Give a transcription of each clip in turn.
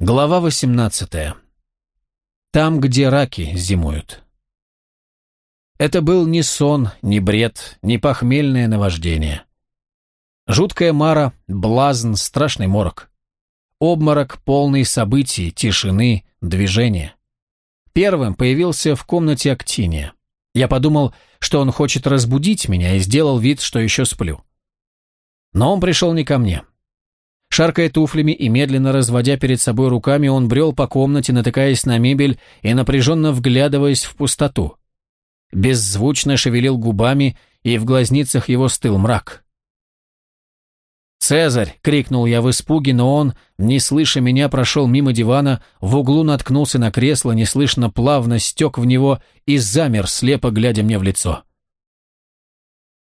Глава 18. Там, где раки зимуют. Это был не сон, не бред, не похмельное наваждение. Жуткая мара, блазн, страшный морок. Обморок, полный событий, тишины, движения. Первым появился в комнате Актиния. Я подумал, что он хочет разбудить меня и сделал вид, что еще сплю. Но он пришел не ко мне. Шаркая туфлями и медленно разводя перед собой руками, он брел по комнате, натыкаясь на мебель и напряженно вглядываясь в пустоту. Беззвучно шевелил губами, и в глазницах его стыл мрак. «Цезарь!» — крикнул я в испуге, но он, не слыша меня, прошел мимо дивана, в углу наткнулся на кресло, неслышно плавно стек в него и замер, слепо глядя мне в лицо.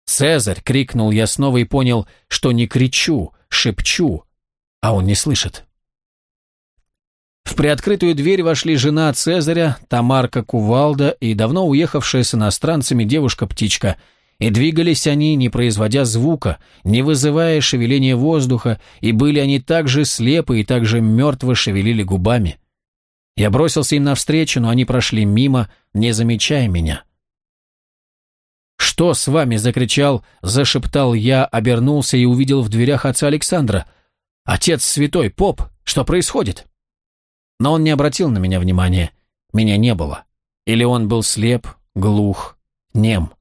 «Цезарь!» — крикнул я снова и понял, что не кричу, шепчу, а он не слышит. В приоткрытую дверь вошли жена Цезаря, Тамарка Кувалда и давно уехавшая с иностранцами девушка-птичка, и двигались они, не производя звука, не вызывая шевеления воздуха, и были они так же слепы и так же мертво шевелили губами. Я бросился им навстречу, но они прошли мимо, не замечая меня. «Что с вами?» — закричал, зашептал я, обернулся и увидел в дверях отца Александра. «Отец святой, поп, что происходит?» Но он не обратил на меня внимания. Меня не было. Или он был слеп, глух, нем.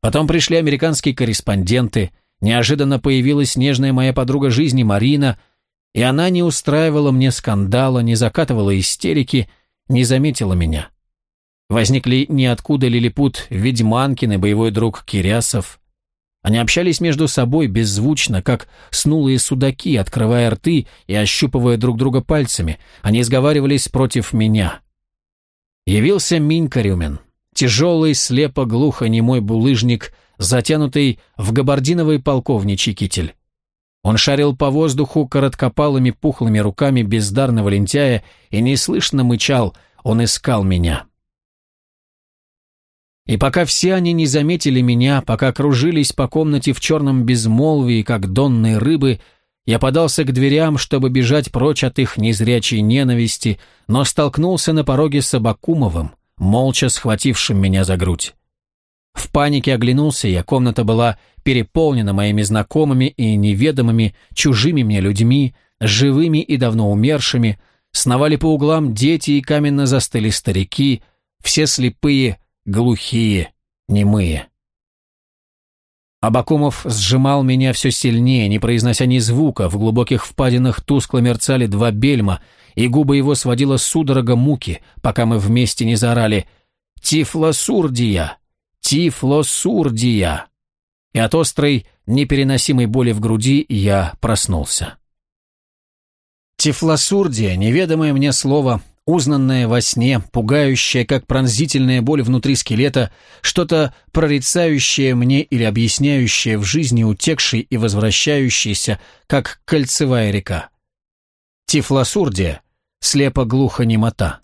Потом пришли американские корреспонденты, неожиданно появилась нежная моя подруга жизни Марина, и она не устраивала мне скандала, не закатывала истерики, не заметила меня. Возникли ниоткуда лилипут Ведьманкин и боевой друг Кирясов, они общались между собой беззвучно, как снулые судаки, открывая рты и ощупывая друг друга пальцами. Они сговаривались против меня. Явился Минька Рюмин, тяжелый, слепо-глухо немой булыжник, затянутый в габардиновый полковничий китель. Он шарил по воздуху короткопалыми пухлыми руками бездарного лентяя и неслышно мычал, он искал меня. И пока все они не заметили меня, пока кружились по комнате в черном безмолвии, как донные рыбы, я подался к дверям, чтобы бежать прочь от их незрячей ненависти, но столкнулся на пороге с Абакумовым, молча схватившим меня за грудь. В панике оглянулся я, комната была переполнена моими знакомыми и неведомыми, чужими мне людьми, живыми и давно умершими, сновали по углам дети и каменно застыли старики, все слепые, глухие, немые. Абакумов сжимал меня все сильнее, не произнося ни звука, в глубоких впадинах тускло мерцали два бельма, и губы его сводила судорога муки, пока мы вместе не заорали «Тифлосурдия! Тифлосурдия!» И от острой, непереносимой боли в груди я проснулся. Тифлосурдия, неведомое мне слово, узнанное во сне, пугающее, как пронзительная боль внутри скелета, что-то прорицающее мне или объясняющее в жизни утекшей и возвращающейся, как кольцевая река. Тифлосурдия, слепо-глухо-немота.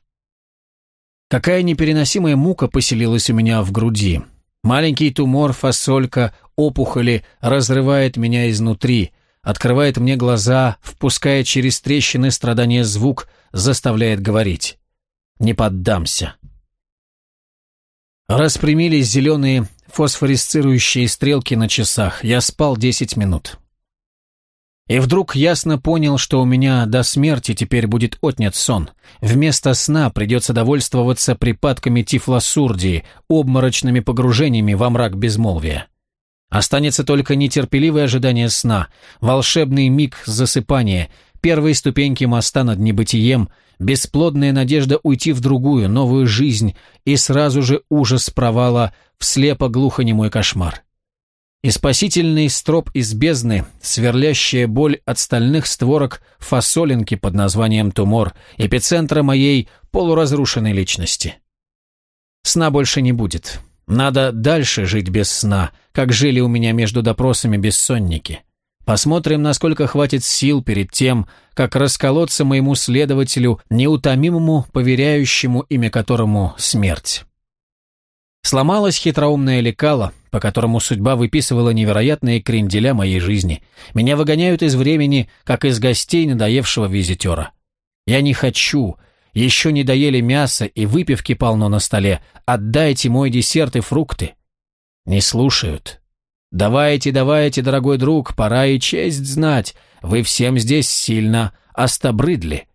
Какая непереносимая мука поселилась у меня в груди. Маленький тумор, фасолька, опухоли разрывает меня изнутри, открывает мне глаза, впуская через трещины страдания звук – заставляет говорить. Не поддамся. Распрямились зеленые фосфорисцирующие стрелки на часах. Я спал десять минут. И вдруг ясно понял, что у меня до смерти теперь будет отнят сон. Вместо сна придется довольствоваться припадками тифлосурдии, обморочными погружениями во мрак безмолвия. Останется только нетерпеливое ожидание сна, волшебный миг засыпания, первые ступеньки моста над небытием, бесплодная надежда уйти в другую, новую жизнь и сразу же ужас провала в слепо-глухонемой кошмар. И спасительный строп из бездны, сверлящая боль от стальных створок фасолинки под названием «Тумор», эпицентра моей полуразрушенной личности. Сна больше не будет. Надо дальше жить без сна, как жили у меня между допросами бессонники. Посмотрим, насколько хватит сил перед тем, как расколоться моему следователю, неутомимому, поверяющему имя которому смерть. Сломалось хитроумное лекало, по которому судьба выписывала невероятные кренделя моей жизни. Меня выгоняют из времени, как из гостей надоевшего визитера. Я не хочу. Еще не доели мясо и выпивки полно на столе. Отдайте мой десерт и фрукты. Не слушают. Давайте, давайте, дорогой друг, пора и честь знать. Вы всем здесь сильно остобрыдли.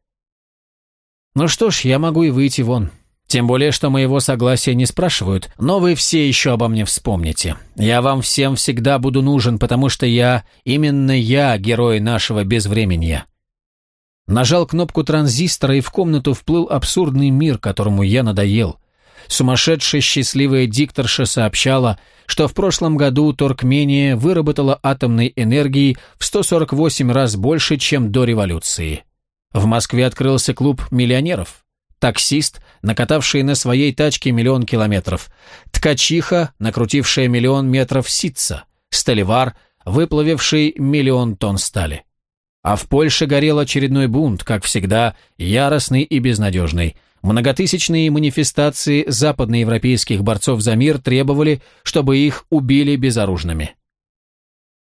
Ну что ж, я могу и выйти вон. Тем более, что моего согласия не спрашивают, но вы все еще обо мне вспомните. Я вам всем всегда буду нужен, потому что я, именно я, герой нашего безвременья. Нажал кнопку транзистора, и в комнату вплыл абсурдный мир, которому я надоел. Сумасшедшая счастливая дикторша сообщала, что в прошлом году Торкмения выработала атомной энергии в 148 раз больше, чем до революции. В Москве открылся клуб миллионеров таксист, накатавший на своей тачке миллион километров, ткачиха, накрутившая миллион метров ситца, столевар, выплавивший миллион тонн стали. А в Польше горел очередной бунт, как всегда, яростный и безнадежный. Многотысячные манифестации западноевропейских борцов за мир требовали, чтобы их убили безоружными.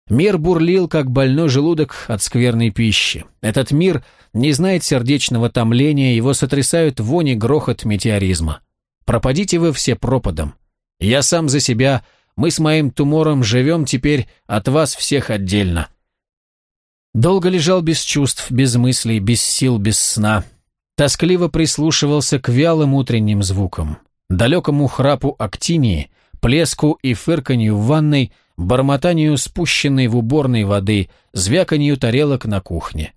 Мир бурлил, как больной желудок от скверной пищи. Этот мир не знает сердечного томления, его сотрясают вони грохот метеоризма. Пропадите вы все пропадом. Я сам за себя, мы с моим тумором живем теперь от вас всех отдельно. Долго лежал без чувств, без мыслей, без сил, без сна. Тоскливо прислушивался к вялым утренним звукам, далекому храпу актинии, плеску и фырканью в ванной, бормотанию спущенной в уборной воды, звяканью тарелок на кухне.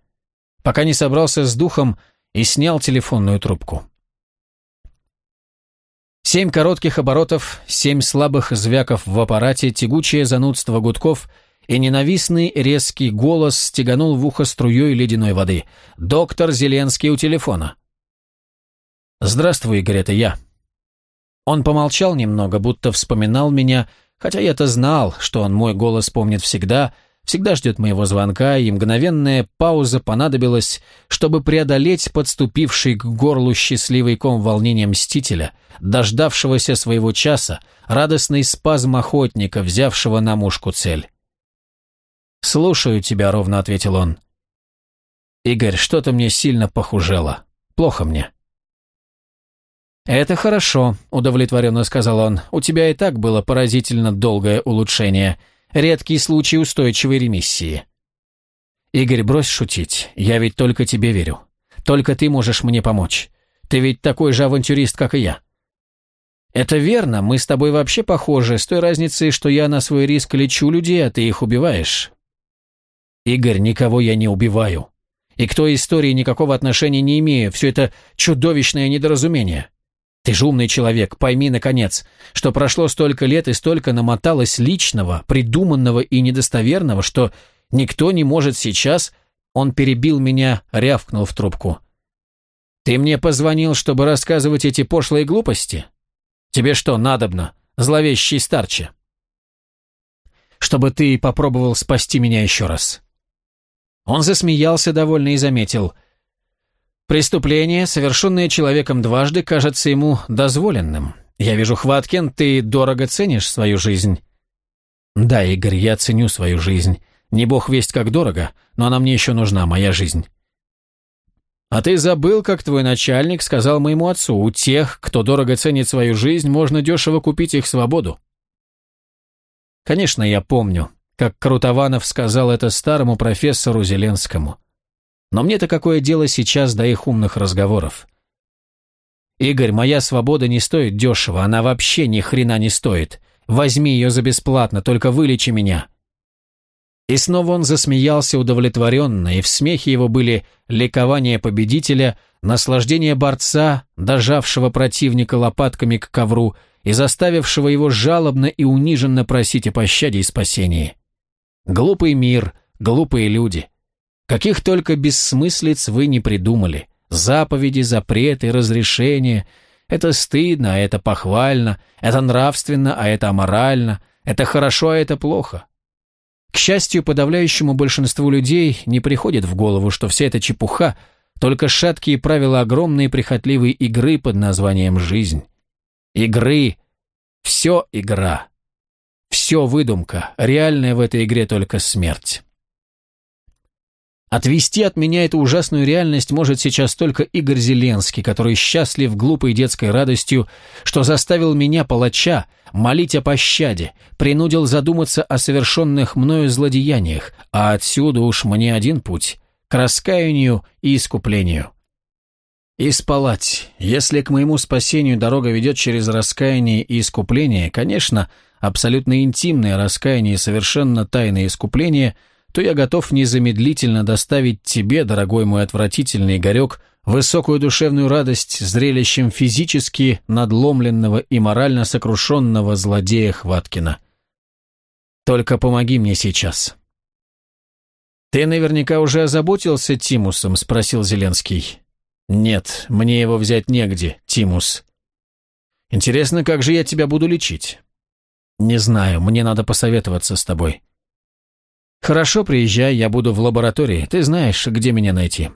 Пока не собрался с духом и снял телефонную трубку. Семь коротких оборотов, семь слабых звяков в аппарате, тягучее занудство гудков и ненавистный резкий голос стеганул в ухо струей ледяной воды. «Доктор Зеленский у телефона». «Здравствуй, Игорь, это я». Он помолчал немного, будто вспоминал меня, Хотя я-то знал, что он мой голос помнит всегда, всегда ждет моего звонка, и мгновенная пауза понадобилась, чтобы преодолеть подступивший к горлу счастливый ком волнения мстителя, дождавшегося своего часа, радостный спазм охотника, взявшего на мушку цель. «Слушаю тебя», — ровно ответил он. «Игорь, что-то мне сильно похужело. Плохо мне». «Это хорошо», — удовлетворенно сказал он. «У тебя и так было поразительно долгое улучшение. Редкий случай устойчивой ремиссии». «Игорь, брось шутить. Я ведь только тебе верю. Только ты можешь мне помочь. Ты ведь такой же авантюрист, как и я». «Это верно. Мы с тобой вообще похожи, с той разницей, что я на свой риск лечу людей, а ты их убиваешь». «Игорь, никого я не убиваю. И к той истории никакого отношения не имею. Все это чудовищное недоразумение». Ты же умный человек, пойми, наконец, что прошло столько лет и столько намоталось личного, придуманного и недостоверного, что никто не может сейчас... Он перебил меня, рявкнул в трубку. «Ты мне позвонил, чтобы рассказывать эти пошлые глупости? Тебе что, надобно, зловещий старче?» «Чтобы ты попробовал спасти меня еще раз». Он засмеялся довольно и заметил. Преступление, совершенное человеком дважды, кажется ему дозволенным. Я вижу, Хваткин, ты дорого ценишь свою жизнь. Да, Игорь, я ценю свою жизнь. Не бог весть как дорого, но она мне еще нужна, моя жизнь. А ты забыл, как твой начальник сказал моему отцу, у тех, кто дорого ценит свою жизнь, можно дешево купить их свободу. Конечно, я помню, как Крутованов сказал это старому профессору Зеленскому. Но мне-то какое дело сейчас до их умных разговоров? Игорь, моя свобода не стоит дешево, она вообще ни хрена не стоит. Возьми ее за бесплатно, только вылечи меня. И снова он засмеялся удовлетворенно, и в смехе его были ликование победителя, наслаждение борца, дожавшего противника лопатками к ковру и заставившего его жалобно и униженно просить о пощаде и спасении. Глупый мир, глупые люди. Каких только бессмыслиц вы не придумали. Заповеди, запреты, разрешения. Это стыдно, а это похвально. Это нравственно, а это аморально. Это хорошо, а это плохо. К счастью, подавляющему большинству людей не приходит в голову, что вся эта чепуха – только шаткие правила огромной прихотливой игры под названием «жизнь». Игры – все игра. Все выдумка, реальная в этой игре только смерть. Отвести от меня эту ужасную реальность может сейчас только Игорь Зеленский, который счастлив глупой детской радостью, что заставил меня, палача, молить о пощаде, принудил задуматься о совершенных мною злодеяниях, а отсюда уж мне один путь – к раскаянию и искуплению. И спалать. Если к моему спасению дорога ведет через раскаяние и искупление, конечно, абсолютно интимное раскаяние и совершенно тайное искупление – то я готов незамедлительно доставить тебе, дорогой мой отвратительный Игорек, высокую душевную радость зрелищем физически надломленного и морально сокрушенного злодея Хваткина. Только помоги мне сейчас. «Ты наверняка уже озаботился Тимусом?» – спросил Зеленский. «Нет, мне его взять негде, Тимус». «Интересно, как же я тебя буду лечить?» «Не знаю, мне надо посоветоваться с тобой». «Хорошо, приезжай, я буду в лаборатории. Ты знаешь, где меня найти».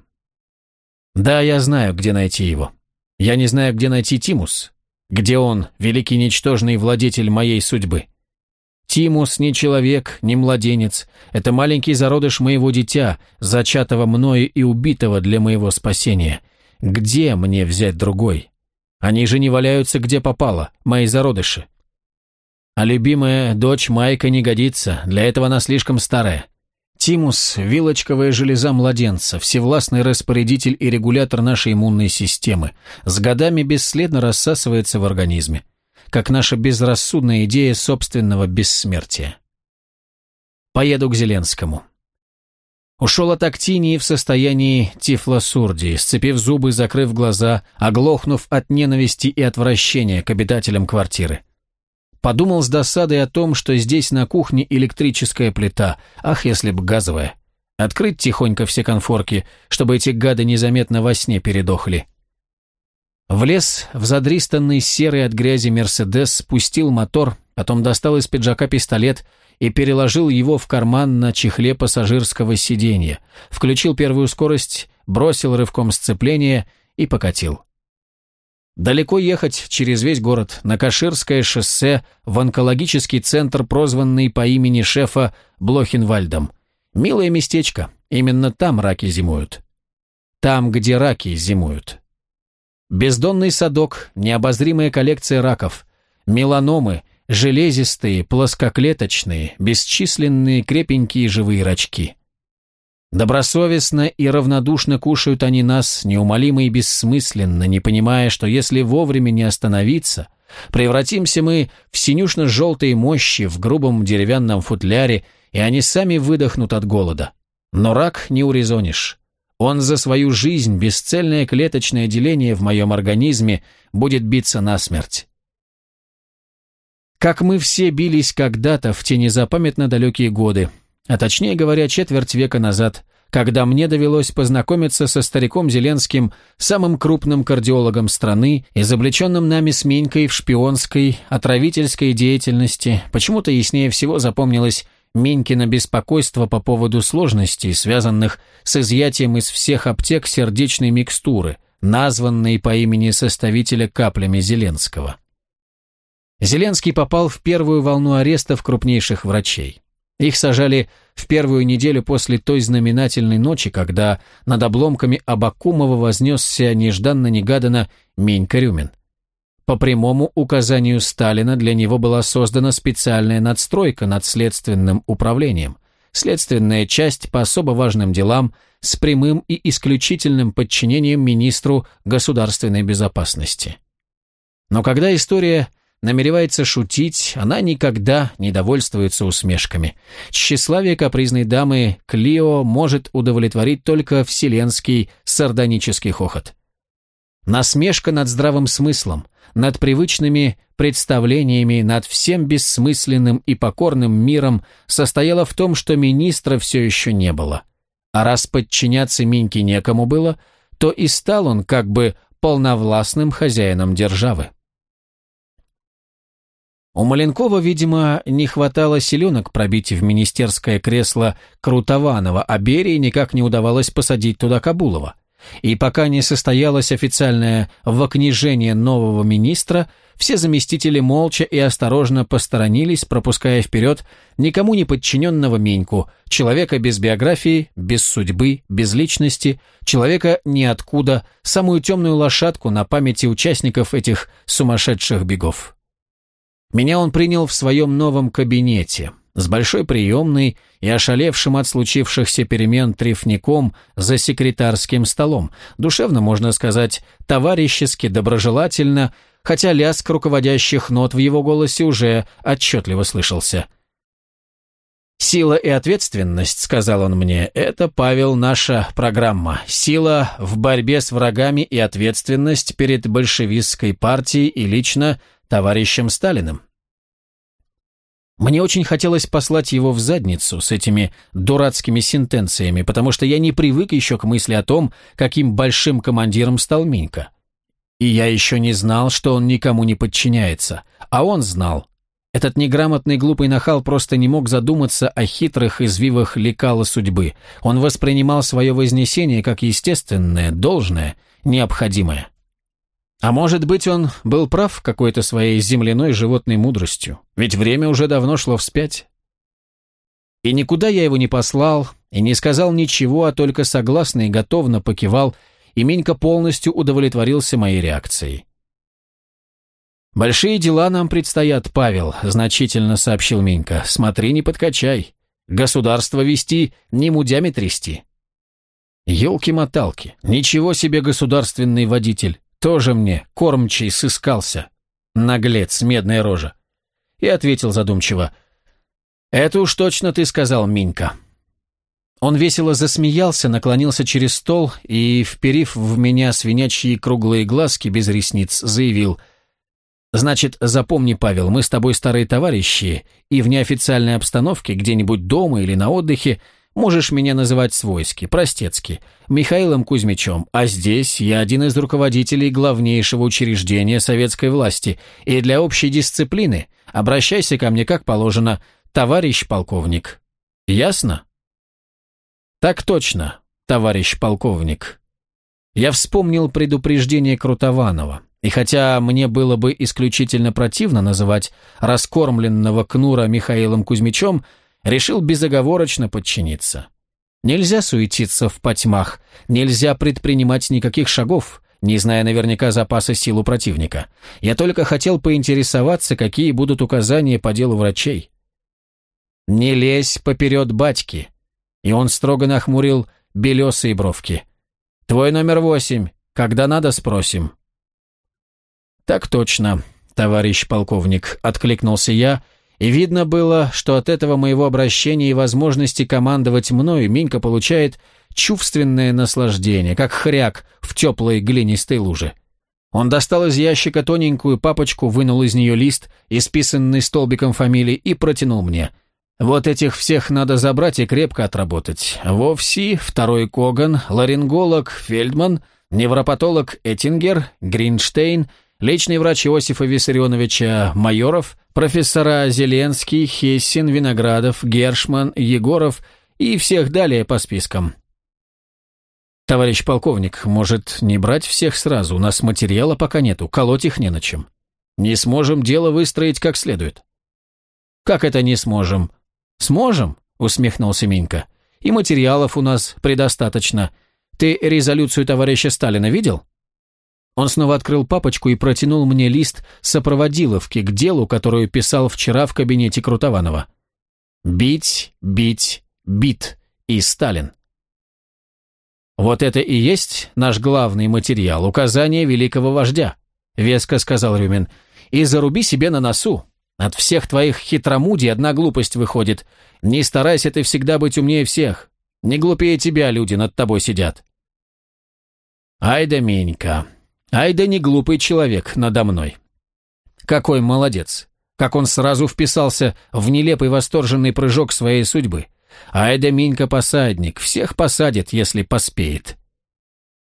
«Да, я знаю, где найти его. Я не знаю, где найти Тимус. Где он, великий ничтожный владетель моей судьбы?» Тимус не человек, не младенец. Это маленький зародыш моего дитя, зачатого мною и убитого для моего спасения. Где мне взять другой? Они же не валяются где попало, мои зародыши. А любимая дочь Майка не годится, для этого она слишком старая. Тимус – вилочковая железа младенца, всевластный распорядитель и регулятор нашей иммунной системы, с годами бесследно рассасывается в организме, как наша безрассудная идея собственного бессмертия. Поеду к Зеленскому. Ушел от Актинии в состоянии тифлосурдии, сцепив зубы, закрыв глаза, оглохнув от ненависти и отвращения к обитателям квартиры. Подумал с досадой о том, что здесь на кухне электрическая плита, ах, если бы газовая. Открыть тихонько все конфорки, чтобы эти гады незаметно во сне передохли. Влез в задристанный серый от грязи Мерседес, спустил мотор, потом достал из пиджака пистолет и переложил его в карман на чехле пассажирского сиденья, включил первую скорость, бросил рывком сцепления и покатил. Далеко ехать через весь город, на Каширское шоссе, в онкологический центр, прозванный по имени шефа Блохенвальдом. Милое местечко, именно там раки зимуют. Там, где раки зимуют. Бездонный садок, необозримая коллекция раков, меланомы, железистые, плоскоклеточные, бесчисленные крепенькие живые рачки. Добросовестно и равнодушно кушают они нас, неумолимо и бессмысленно, не понимая, что если вовремя не остановиться, превратимся мы в синюшно-желтые мощи в грубом деревянном футляре, и они сами выдохнут от голода. Но рак не урезонишь. Он за свою жизнь, бесцельное клеточное деление в моем организме, будет биться насмерть. Как мы все бились когда-то в те незапамятно далекие годы, а точнее говоря, четверть века назад, когда мне довелось познакомиться со стариком Зеленским, самым крупным кардиологом страны, изобличенным нами с Минькой в шпионской, отравительской деятельности, почему-то яснее всего запомнилось Минькино беспокойство по поводу сложностей, связанных с изъятием из всех аптек сердечной микстуры, названной по имени составителя каплями Зеленского. Зеленский попал в первую волну арестов крупнейших врачей. Их сажали в первую неделю после той знаменательной ночи, когда над обломками Абакумова вознесся нежданно-негаданно Минька Рюмин. По прямому указанию Сталина для него была создана специальная надстройка над следственным управлением, следственная часть по особо важным делам с прямым и исключительным подчинением министру государственной безопасности. Но когда история намеревается шутить, она никогда не довольствуется усмешками. Тщеславие капризной дамы Клио может удовлетворить только вселенский сардонический хохот. Насмешка над здравым смыслом, над привычными представлениями, над всем бессмысленным и покорным миром состояла в том, что министра все еще не было. А раз подчиняться Миньке некому было, то и стал он как бы полновластным хозяином державы. У Маленкова, видимо, не хватало силенок пробить в министерское кресло Крутованова, а Берии никак не удавалось посадить туда Кабулова. И пока не состоялось официальное вокнижение нового министра, все заместители молча и осторожно посторонились, пропуская вперед никому не подчиненного Меньку, человека без биографии, без судьбы, без личности, человека ниоткуда, самую темную лошадку на памяти участников этих сумасшедших бегов. Меня он принял в своем новом кабинете, с большой приемной и ошалевшим от случившихся перемен трефником за секретарским столом, душевно, можно сказать, товарищески, доброжелательно, хотя лязг руководящих нот в его голосе уже отчетливо слышался. «Сила и ответственность», — сказал он мне, — «это, Павел, наша программа. Сила в борьбе с врагами и ответственность перед большевистской партией и лично товарищем Сталиным. Мне очень хотелось послать его в задницу с этими дурацкими сентенциями, потому что я не привык еще к мысли о том, каким большим командиром стал Минька. И я еще не знал, что он никому не подчиняется, а он знал. Этот неграмотный глупый нахал просто не мог задуматься о хитрых извивах лекала судьбы. Он воспринимал свое вознесение как естественное, должное, необходимое. А может быть, он был прав какой-то своей земляной животной мудростью, ведь время уже давно шло вспять. И никуда я его не послал, и не сказал ничего, а только согласно и готовно покивал, и Минька полностью удовлетворился моей реакцией. «Большие дела нам предстоят, Павел», — значительно сообщил Минька. «Смотри, не подкачай. Государство вести, не мудями трясти». «Елки-моталки, ничего себе государственный водитель. Тоже мне кормчий сыскался. Наглец, медная рожа. И ответил задумчиво. «Это уж точно ты сказал, Минька». Он весело засмеялся, наклонился через стол и, вперив в меня свинячьи круглые глазки без ресниц, заявил «Значит, запомни, Павел, мы с тобой старые товарищи, и в неофициальной обстановке, где-нибудь дома или на отдыхе, Можешь меня называть свойски, простецки, Михаилом Кузьмичем, а здесь я один из руководителей главнейшего учреждения советской власти, и для общей дисциплины обращайся ко мне как положено, товарищ полковник. Ясно? Так точно, товарищ полковник. Я вспомнил предупреждение Крутованова, и хотя мне было бы исключительно противно называть раскормленного Кнура Михаилом Кузьмичем, решил безоговорочно подчиниться. Нельзя суетиться в потьмах, нельзя предпринимать никаких шагов, не зная наверняка запаса сил у противника. Я только хотел поинтересоваться, какие будут указания по делу врачей. «Не лезь поперед батьки!» И он строго нахмурил белесые бровки. «Твой номер восемь. Когда надо, спросим». «Так точно, товарищ полковник», — откликнулся я, — и видно было, что от этого моего обращения и возможности командовать мною Минька получает чувственное наслаждение, как хряк в теплой глинистой луже. Он достал из ящика тоненькую папочку, вынул из нее лист, исписанный столбиком фамилий, и протянул мне. Вот этих всех надо забрать и крепко отработать. Вовси, второй Коган, ларинголог Фельдман, невропатолог Эттингер, Гринштейн, личный врач Иосифа Виссарионовича Майоров, профессора Зеленский, Хессин, Виноградов, Гершман, Егоров и всех далее по спискам. Товарищ полковник, может, не брать всех сразу, у нас материала пока нету, колоть их не на чем. Не сможем дело выстроить как следует. Как это не сможем? Сможем, усмехнулся Минька. И материалов у нас предостаточно. Ты резолюцию товарища Сталина видел? Он снова открыл папочку и протянул мне лист сопроводиловки к делу, которую писал вчера в кабинете Крутованова. «Бить, бить, бит» и Сталин. «Вот это и есть наш главный материал, указание великого вождя», — веско сказал Рюмин. «И заруби себе на носу. От всех твоих хитромудий одна глупость выходит. Не старайся ты всегда быть умнее всех. Не глупее тебя люди над тобой сидят». «Ай да Менька, Ай да не глупый человек надо мной. Какой молодец. Как он сразу вписался в нелепый восторженный прыжок своей судьбы. Ай да Минька посадник, всех посадит, если поспеет.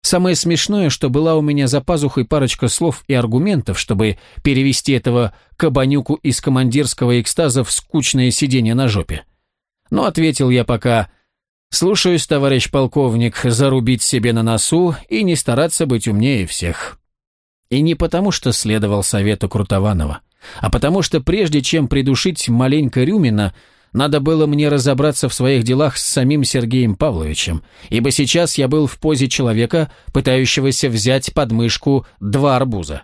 Самое смешное, что была у меня за пазухой парочка слов и аргументов, чтобы перевести этого кабанюку из командирского экстаза в скучное сидение на жопе. Но ответил я пока Слушаюсь, товарищ полковник, зарубить себе на носу и не стараться быть умнее всех. И не потому, что следовал совету Крутованова, а потому что прежде чем придушить маленько Рюмина, надо было мне разобраться в своих делах с самим Сергеем Павловичем, ибо сейчас я был в позе человека, пытающегося взять под мышку два арбуза.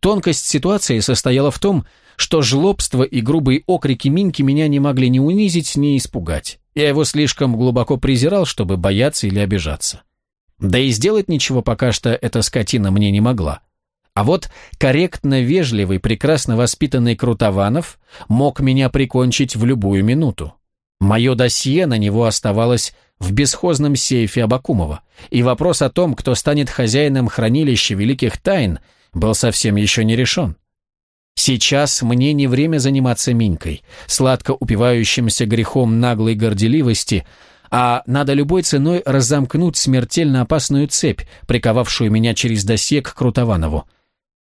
Тонкость ситуации состояла в том, что жлобство и грубые окрики Минки меня не могли ни унизить, ни испугать. Я его слишком глубоко презирал, чтобы бояться или обижаться. Да и сделать ничего пока что эта скотина мне не могла. А вот корректно вежливый, прекрасно воспитанный Крутованов мог меня прикончить в любую минуту. Мое досье на него оставалось в бесхозном сейфе Абакумова, и вопрос о том, кто станет хозяином хранилища великих тайн, был совсем еще не решен. Сейчас мне не время заниматься Минькой, сладко упивающимся грехом наглой горделивости, а надо любой ценой разомкнуть смертельно опасную цепь, приковавшую меня через досье к Крутованову.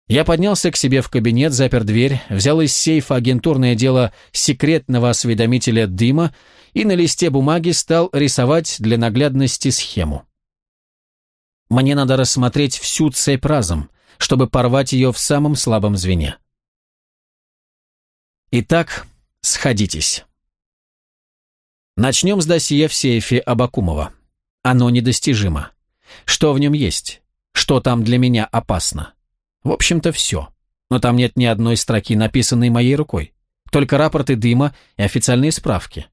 Я поднялся к себе в кабинет, запер дверь, взял из сейфа агентурное дело секретного осведомителя Дыма и на листе бумаги стал рисовать для наглядности схему. Мне надо рассмотреть всю цепь разом, чтобы порвать ее в самом слабом звене. Итак, сходитесь. Начнем с досье в сейфе Абакумова. Оно недостижимо. Что в нем есть? Что там для меня опасно? В общем-то, все. Но там нет ни одной строки, написанной моей рукой. Только рапорты дыма и официальные справки.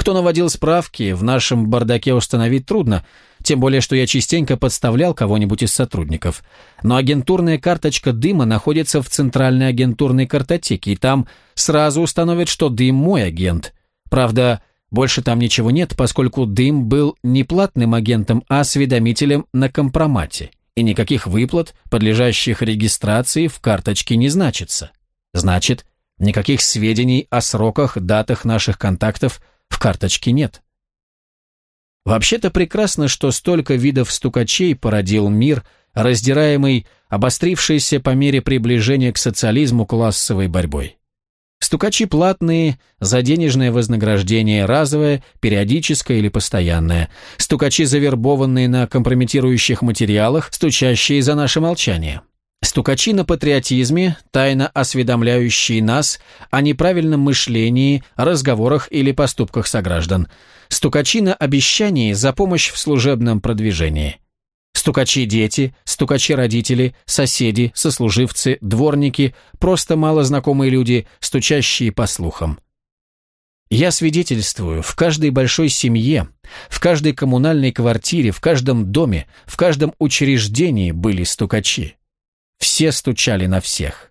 Кто наводил справки, в нашем бардаке установить трудно, тем более, что я частенько подставлял кого-нибудь из сотрудников. Но агентурная карточка дыма находится в центральной агентурной картотеке, и там сразу установят, что дым мой агент. Правда, больше там ничего нет, поскольку дым был не платным агентом, а осведомителем на компромате и никаких выплат, подлежащих регистрации, в карточке не значится. Значит, никаких сведений о сроках, датах наших контактов в карточке нет. Вообще-то прекрасно, что столько видов стукачей породил мир, раздираемый, обострившийся по мере приближения к социализму классовой борьбой. Стукачи платные, за денежное вознаграждение разовое, периодическое или постоянное. Стукачи, завербованные на компрометирующих материалах, стучащие за наше молчание. Стукачи на патриотизме, тайно осведомляющие нас о неправильном мышлении, разговорах или поступках сограждан. Стукачи на обещании за помощь в служебном продвижении. Стукачи-дети, стукачи-родители, соседи, сослуживцы, дворники, просто малознакомые люди, стучащие по слухам. Я свидетельствую, в каждой большой семье, в каждой коммунальной квартире, в каждом доме, в каждом учреждении были стукачи. Все стучали на всех.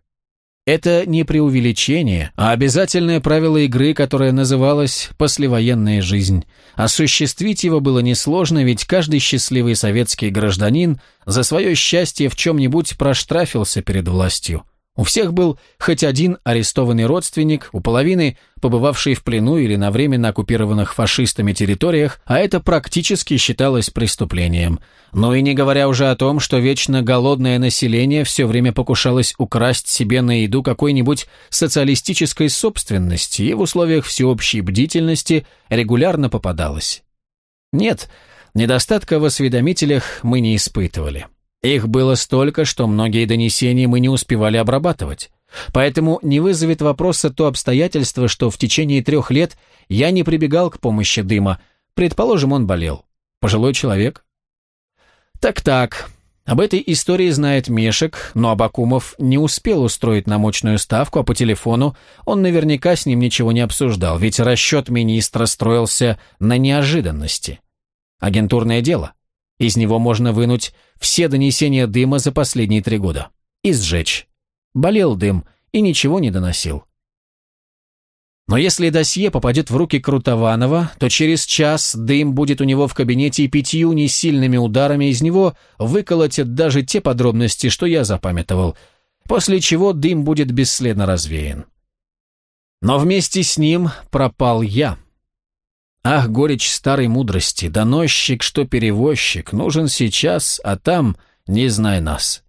Это не преувеличение, а обязательное правило игры, которое называлось «послевоенная жизнь». Осуществить его было несложно, ведь каждый счастливый советский гражданин за свое счастье в чем-нибудь проштрафился перед властью. У всех был хоть один арестованный родственник, у половины побывавший в плену или на временно оккупированных фашистами территориях, а это практически считалось преступлением. Но и не говоря уже о том, что вечно голодное население все время покушалось украсть себе на еду какой-нибудь социалистической собственности и в условиях всеобщей бдительности регулярно попадалось. Нет, недостатка в осведомителях мы не испытывали. Их было столько, что многие донесения мы не успевали обрабатывать. Поэтому не вызовет вопроса то обстоятельство, что в течение трех лет я не прибегал к помощи дыма. Предположим, он болел. Пожилой человек? Так-так. Об этой истории знает Мешек, но Абакумов не успел устроить намочную ставку, а по телефону он наверняка с ним ничего не обсуждал, ведь расчет министра строился на неожиданности. Агентурное дело. Из него можно вынуть все донесения дыма за последние три года. И сжечь. Болел дым и ничего не доносил. Но если досье попадет в руки Крутованова, то через час дым будет у него в кабинете и пятью несильными ударами из него выколотят даже те подробности, что я запамятовал, после чего дым будет бесследно развеян. Но вместе с ним пропал я. Ах, горечь старой мудрости, доносчик, что перевозчик, нужен сейчас, а там не знай нас.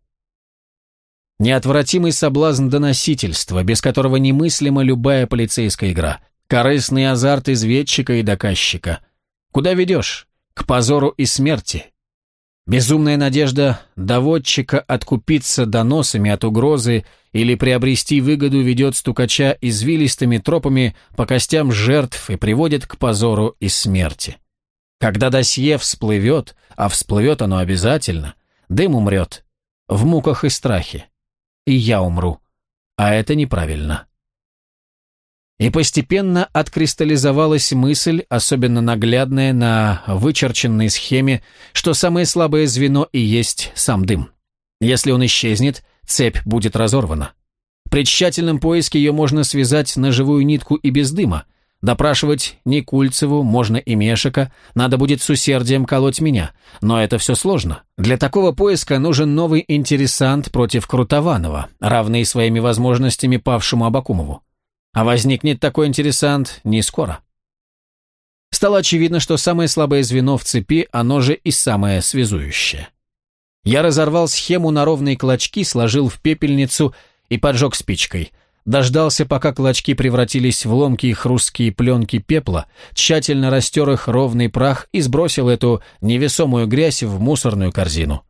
Неотвратимый соблазн доносительства, без которого немыслима любая полицейская игра, корыстный азарт изведчика и доказчика. Куда ведешь? К позору и смерти. Безумная надежда доводчика откупиться доносами от угрозы или приобрести выгоду ведет стукача извилистыми тропами по костям жертв и приводит к позору и смерти. Когда досье всплывет, а всплывет оно обязательно, дым умрет, в муках и страхе, и я умру, а это неправильно. И постепенно откристаллизовалась мысль, особенно наглядная на вычерченной схеме, что самое слабое звено и есть сам дым. Если он исчезнет, цепь будет разорвана. При тщательном поиске ее можно связать на живую нитку и без дыма. Допрашивать Никульцеву, можно и Мешика, надо будет с усердием колоть меня. Но это все сложно. Для такого поиска нужен новый интересант против Крутованова, равный своими возможностями павшему Абакумову. А возникнет такой интересант не скоро. Стало очевидно, что самое слабое звено в цепи, оно же и самое связующее. Я разорвал схему на ровные клочки, сложил в пепельницу и поджег спичкой. Дождался, пока клочки превратились в ломкие хрусткие пленки пепла, тщательно растер их ровный прах и сбросил эту невесомую грязь в мусорную корзину.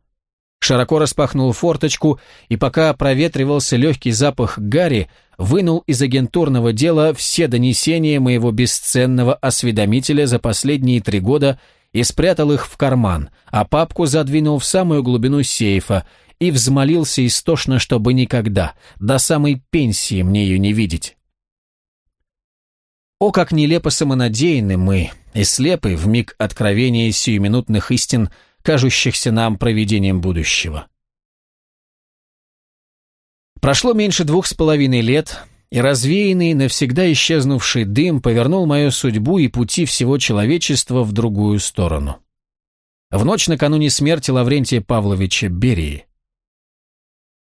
Широко распахнул форточку и пока проветривался легкий запах гари, вынул из агентурного дела все донесения моего бесценного осведомителя за последние три года и спрятал их в карман, а папку задвинул в самую глубину сейфа и взмолился истошно, чтобы никогда, до самой пенсии мне ее не видеть. О, как нелепо самонадеянны мы, и слепы в миг откровения сиюминутных истин – кажущихся нам провидением будущего. Прошло меньше двух с половиной лет, и развеянный, навсегда исчезнувший дым повернул мою судьбу и пути всего человечества в другую сторону. В ночь накануне смерти Лаврентия Павловича Берии.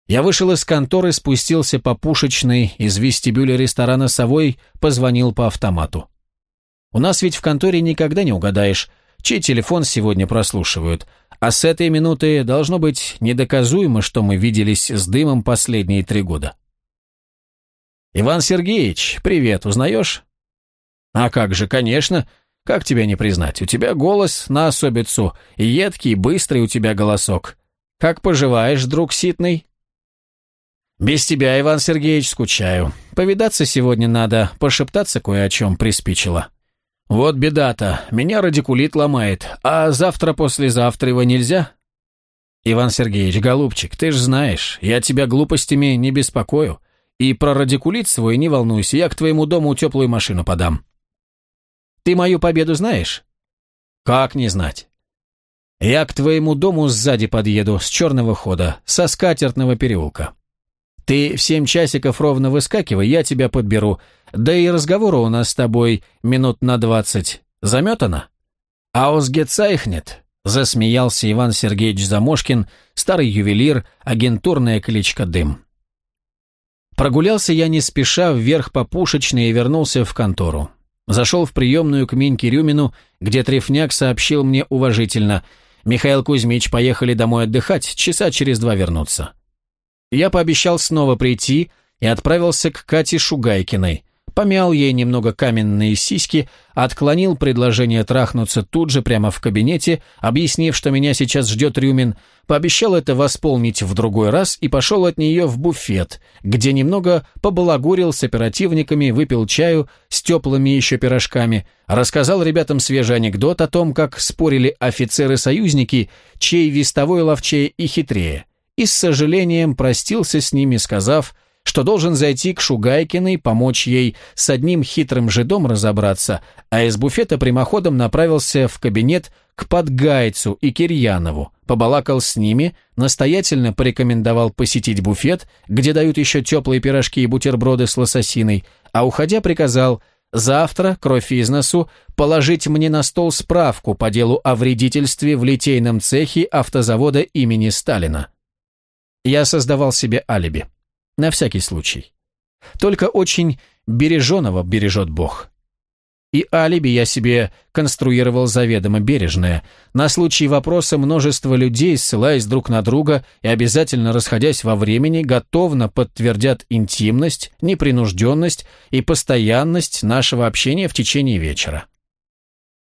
Я вышел из конторы, спустился по пушечной, из вестибюля ресторана «Совой» позвонил по автомату. У нас ведь в конторе никогда не угадаешь, чей телефон сегодня прослушивают, а с этой минуты должно быть недоказуемо, что мы виделись с дымом последние три года. «Иван Сергеевич, привет, узнаешь?» «А как же, конечно. Как тебя не признать? У тебя голос на особицу, и едкий, быстрый у тебя голосок. Как поживаешь, друг Ситный?» «Без тебя, Иван Сергеевич, скучаю. Повидаться сегодня надо, пошептаться кое о чем приспичило». «Вот беда-то, меня радикулит ломает, а завтра-послезавтра его нельзя?» «Иван Сергеевич, голубчик, ты ж знаешь, я тебя глупостями не беспокою, и про радикулит свой не волнуйся, я к твоему дому теплую машину подам». «Ты мою победу знаешь?» «Как не знать?» «Я к твоему дому сзади подъеду, с черного хода, со скатертного переулка. Ты в семь часиков ровно выскакивай, я тебя подберу. Да и разговора у нас с тобой минут на двадцать. Заметано? Аусгецайхнет, засмеялся Иван Сергеевич Замошкин, старый ювелир, агентурная кличка Дым. Прогулялся я не спеша вверх по пушечной и вернулся в контору. Зашел в приемную к Миньке Рюмину, где Трефняк сообщил мне уважительно, «Михаил Кузьмич, поехали домой отдыхать, часа через два вернуться». Я пообещал снова прийти и отправился к Кате Шугайкиной. Помял ей немного каменные сиськи, отклонил предложение трахнуться тут же прямо в кабинете, объяснив, что меня сейчас ждет Рюмин, пообещал это восполнить в другой раз и пошел от нее в буфет, где немного побалагурил с оперативниками, выпил чаю с теплыми еще пирожками, рассказал ребятам свежий анекдот о том, как спорили офицеры-союзники, чей вестовой ловчее и хитрее и с сожалением простился с ними, сказав, что должен зайти к Шугайкиной, помочь ей с одним хитрым жидом разобраться, а из буфета прямоходом направился в кабинет к Подгайцу и Кирьянову, побалакал с ними, настоятельно порекомендовал посетить буфет, где дают еще теплые пирожки и бутерброды с лососиной, а уходя приказал завтра, кровь из носу, положить мне на стол справку по делу о вредительстве в литейном цехе автозавода имени Сталина. Я создавал себе алиби. На всякий случай. Только очень береженого бережет Бог. И алиби я себе конструировал заведомо бережное, на случай вопроса множества людей, ссылаясь друг на друга и обязательно расходясь во времени, готовно подтвердят интимность, непринужденность и постоянность нашего общения в течение вечера.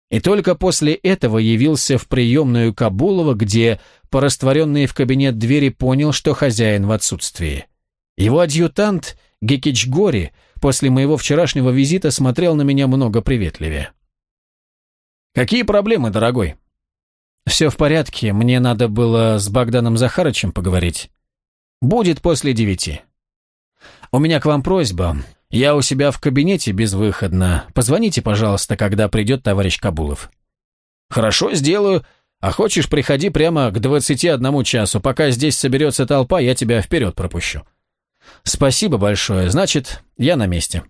И только после этого явился в приемную Кабулова, где, по растворенной в кабинет двери, понял, что хозяин в отсутствии. Его адъютант Гекич Гори после моего вчерашнего визита смотрел на меня много приветливее. «Какие проблемы, дорогой?» «Все в порядке, мне надо было с Богданом Захарычем поговорить. Будет после девяти. У меня к вам просьба. Я у себя в кабинете безвыходно. Позвоните, пожалуйста, когда придет товарищ Кабулов». «Хорошо, сделаю. А хочешь, приходи прямо к двадцати одному часу. Пока здесь соберется толпа, я тебя вперед пропущу». «Спасибо большое. Значит, я на месте.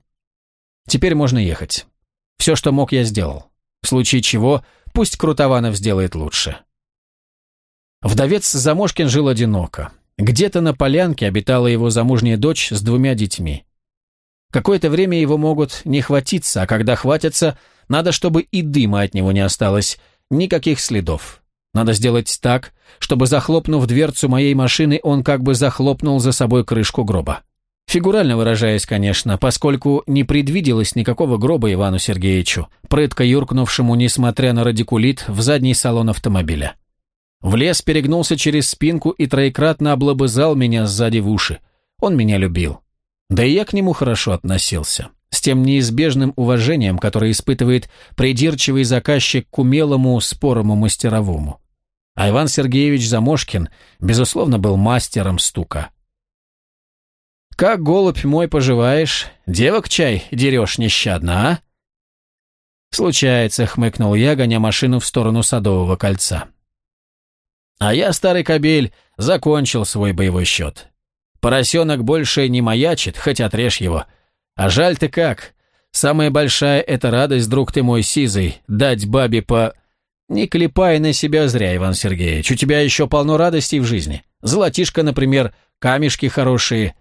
Теперь можно ехать. Все, что мог, я сделал. В случае чего, пусть Крутованов сделает лучше». Вдовец Замошкин жил одиноко. Где-то на полянке обитала его замужняя дочь с двумя детьми. Какое-то время его могут не хватиться, а когда хватятся, надо, чтобы и дыма от него не осталось, никаких следов. Надо сделать так, чтобы, захлопнув дверцу моей машины, он как бы захлопнул за собой крышку гроба. Фигурально выражаясь, конечно, поскольку не предвиделось никакого гроба Ивану Сергеевичу, прытко юркнувшему, несмотря на радикулит, в задний салон автомобиля. В лес перегнулся через спинку и троекратно облобызал меня сзади в уши. Он меня любил. Да и я к нему хорошо относился. С тем неизбежным уважением, которое испытывает придирчивый заказчик к умелому, спорому мастеровому. А Иван Сергеевич Замошкин, безусловно, был мастером стука. «Как, голубь мой, поживаешь? Девок чай дерешь нещадно, а?» «Случается», — хмыкнул я, гоня машину в сторону Садового кольца. «А я, старый кобель, закончил свой боевой счет. Поросенок больше не маячит, хоть отрежь его. А жаль ты как. Самая большая — это радость, друг ты мой сизый, дать бабе по...» Не клепай на себя зря, Иван Сергеевич, у тебя еще полно радостей в жизни. Золотишко, например, камешки хорошие.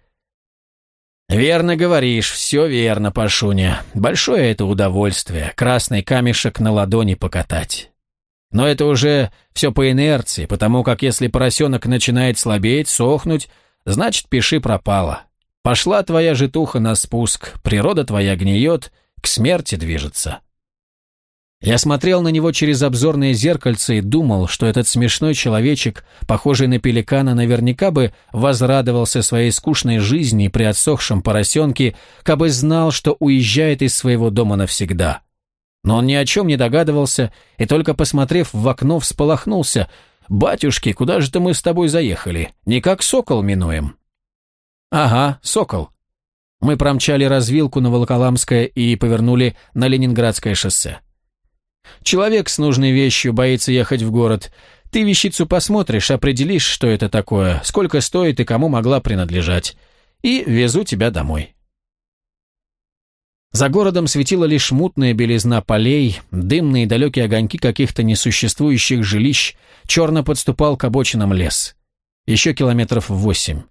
Верно говоришь, все верно, Пашуня. Большое это удовольствие, красный камешек на ладони покатать. Но это уже все по инерции, потому как если поросенок начинает слабеть, сохнуть, значит, пиши пропало. Пошла твоя житуха на спуск, природа твоя гниет, к смерти движется. Я смотрел на него через обзорное зеркальце и думал, что этот смешной человечек, похожий на пеликана, наверняка бы возрадовался своей скучной жизни при отсохшем поросенке, кабы знал, что уезжает из своего дома навсегда. Но он ни о чем не догадывался и только посмотрев в окно всполохнулся. «Батюшки, куда же-то мы с тобой заехали? Не как сокол минуем?» «Ага, сокол». Мы промчали развилку на Волоколамское и повернули на Ленинградское шоссе. Человек с нужной вещью боится ехать в город. Ты вещицу посмотришь, определишь, что это такое, сколько стоит и кому могла принадлежать. И везу тебя домой. За городом светила лишь мутная белизна полей, дымные далекие огоньки каких-то несуществующих жилищ, черно подступал к обочинам лес. Еще километров восемь.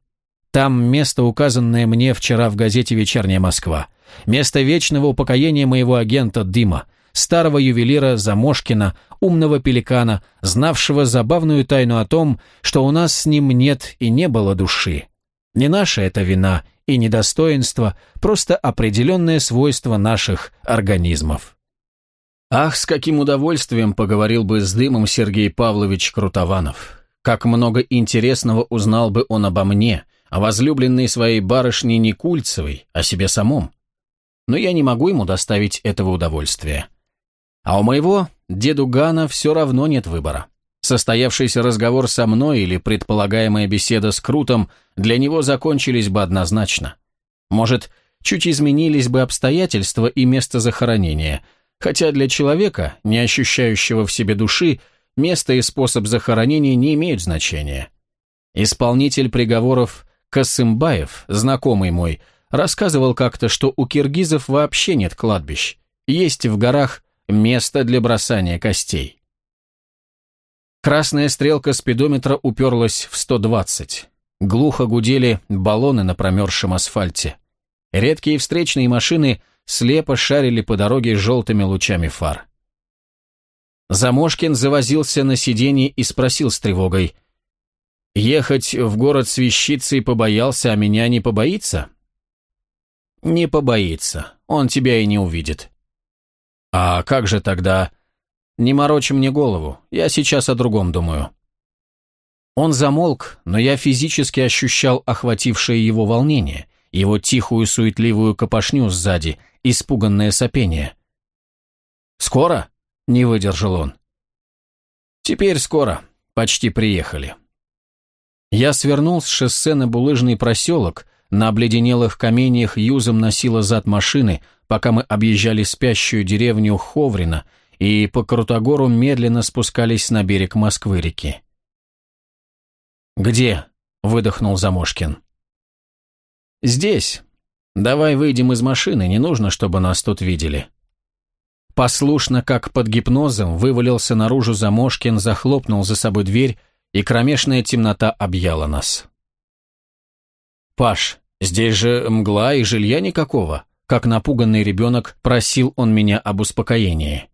Там место, указанное мне вчера в газете «Вечерняя Москва». Место вечного упокоения моего агента Дыма, старого ювелира Замошкина, умного пеликана, знавшего забавную тайну о том, что у нас с ним нет и не было души. Не наша это вина и недостоинство, просто определенное свойство наших организмов. Ах, с каким удовольствием поговорил бы с дымом Сергей Павлович Крутованов. Как много интересного узнал бы он обо мне, о возлюбленной своей барышне Никульцевой, о себе самом. Но я не могу ему доставить этого удовольствия. А у моего деду Гана все равно нет выбора. Состоявшийся разговор со мной или предполагаемая беседа с Крутом для него закончились бы однозначно. Может, чуть изменились бы обстоятельства и место захоронения, хотя для человека, не ощущающего в себе души, место и способ захоронения не имеют значения. Исполнитель приговоров Касымбаев, знакомый мой, рассказывал как-то, что у киргизов вообще нет кладбищ. Есть в горах место для бросания костей. Красная стрелка спидометра уперлась в 120. Глухо гудели баллоны на промерзшем асфальте. Редкие встречные машины слепо шарили по дороге желтыми лучами фар. Замошкин завозился на сиденье и спросил с тревогой. «Ехать в город с вещицей побоялся, а меня не побоится?» «Не побоится. Он тебя и не увидит. «А как же тогда?» Не морочь мне голову, я сейчас о другом думаю». Он замолк, но я физически ощущал охватившее его волнение, его тихую суетливую копошню сзади, испуганное сопение. «Скоро?» — не выдержал он. «Теперь скоро. Почти приехали». Я свернул с шоссе на булыжный проселок, на обледенелых каменьях юзом носила зад машины, пока мы объезжали спящую деревню Ховрина и по Крутогору медленно спускались на берег Москвы-реки. «Где?» — выдохнул Замошкин. «Здесь. Давай выйдем из машины, не нужно, чтобы нас тут видели». Послушно, как под гипнозом, вывалился наружу Замошкин, захлопнул за собой дверь, и кромешная темнота объяла нас. «Паш, здесь же мгла и жилья никакого», как напуганный ребенок просил он меня об успокоении.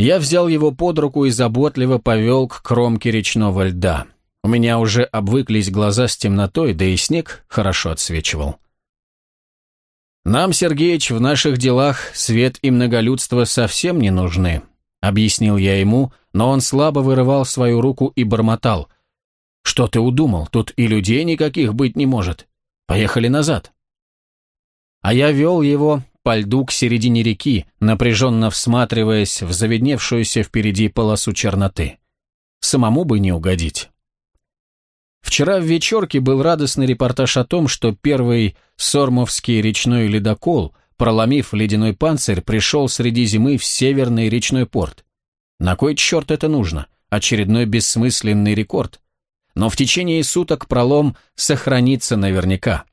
Я взял его под руку и заботливо повел к кромке речного льда. У меня уже обвыклись глаза с темнотой, да и снег хорошо отсвечивал. «Нам, Сергеич, в наших делах свет и многолюдство совсем не нужны», — объяснил я ему, но он слабо вырывал свою руку и бормотал. «Что ты удумал? Тут и людей никаких быть не может. Поехали назад». А я вел его по льду к середине реки, напряженно всматриваясь в заведневшуюся впереди полосу черноты. Самому бы не угодить. Вчера в вечерке был радостный репортаж о том, что первый сормовский речной ледокол, проломив ледяной панцирь, пришел среди зимы в северный речной порт. На кой черт это нужно? Очередной бессмысленный рекорд. Но в течение суток пролом сохранится наверняка.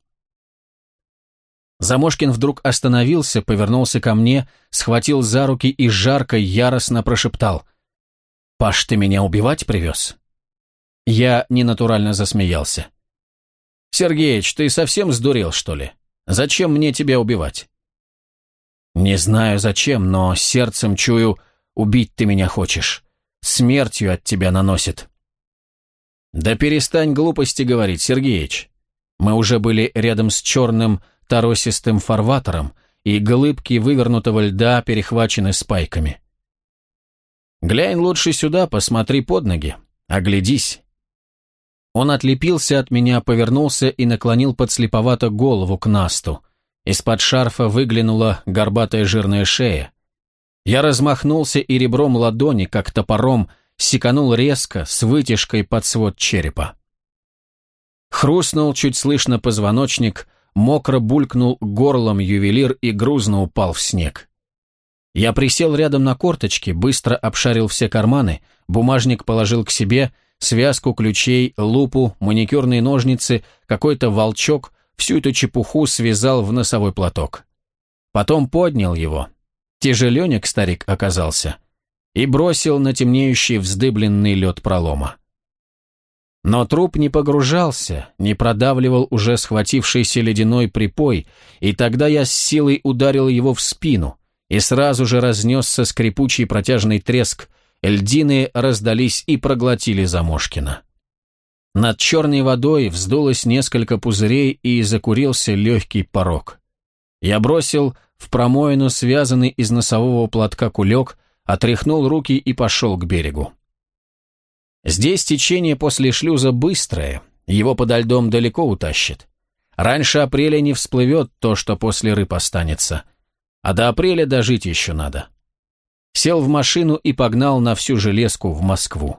Замошкин вдруг остановился, повернулся ко мне, схватил за руки и жарко, яростно прошептал. «Паш, ты меня убивать привез?» Я ненатурально засмеялся. «Сергеич, ты совсем сдурел, что ли? Зачем мне тебя убивать?» «Не знаю зачем, но сердцем чую, убить ты меня хочешь. Смертью от тебя наносит». «Да перестань глупости говорить, Сергеич. Мы уже были рядом с черным торосистым фарватером, и глыбки вывернутого льда перехвачены спайками. Глянь лучше сюда, посмотри под ноги, оглядись. Он отлепился от меня, повернулся и наклонил подслеповато голову к насту. Из-под шарфа выглянула горбатая жирная шея. Я размахнулся и ребром ладони, как топором, секанул резко, с вытяжкой под свод черепа. Хрустнул чуть слышно позвоночник, мокро булькнул горлом ювелир и грузно упал в снег. Я присел рядом на корточки, быстро обшарил все карманы, бумажник положил к себе — связку ключей, лупу, маникюрные ножницы, какой-то волчок, всю эту чепуху связал в носовой платок. Потом поднял его. Тяжеленек старик оказался. И бросил на темнеющий вздыбленный лед пролома. Но труп не погружался, не продавливал уже схватившийся ледяной припой, и тогда я с силой ударил его в спину, и сразу же разнесся скрипучий протяжный треск, льдины раздались и проглотили Замошкина. Над черной водой вздулось несколько пузырей и закурился легкий порог. Я бросил в промоину связанный из носового платка кулек, отряхнул руки и пошел к берегу. Здесь течение после шлюза быстрое, его подо льдом далеко утащит. Раньше апреля не всплывет то, что после рыб останется. А до апреля дожить еще надо сел в машину и погнал на всю железку в Москву.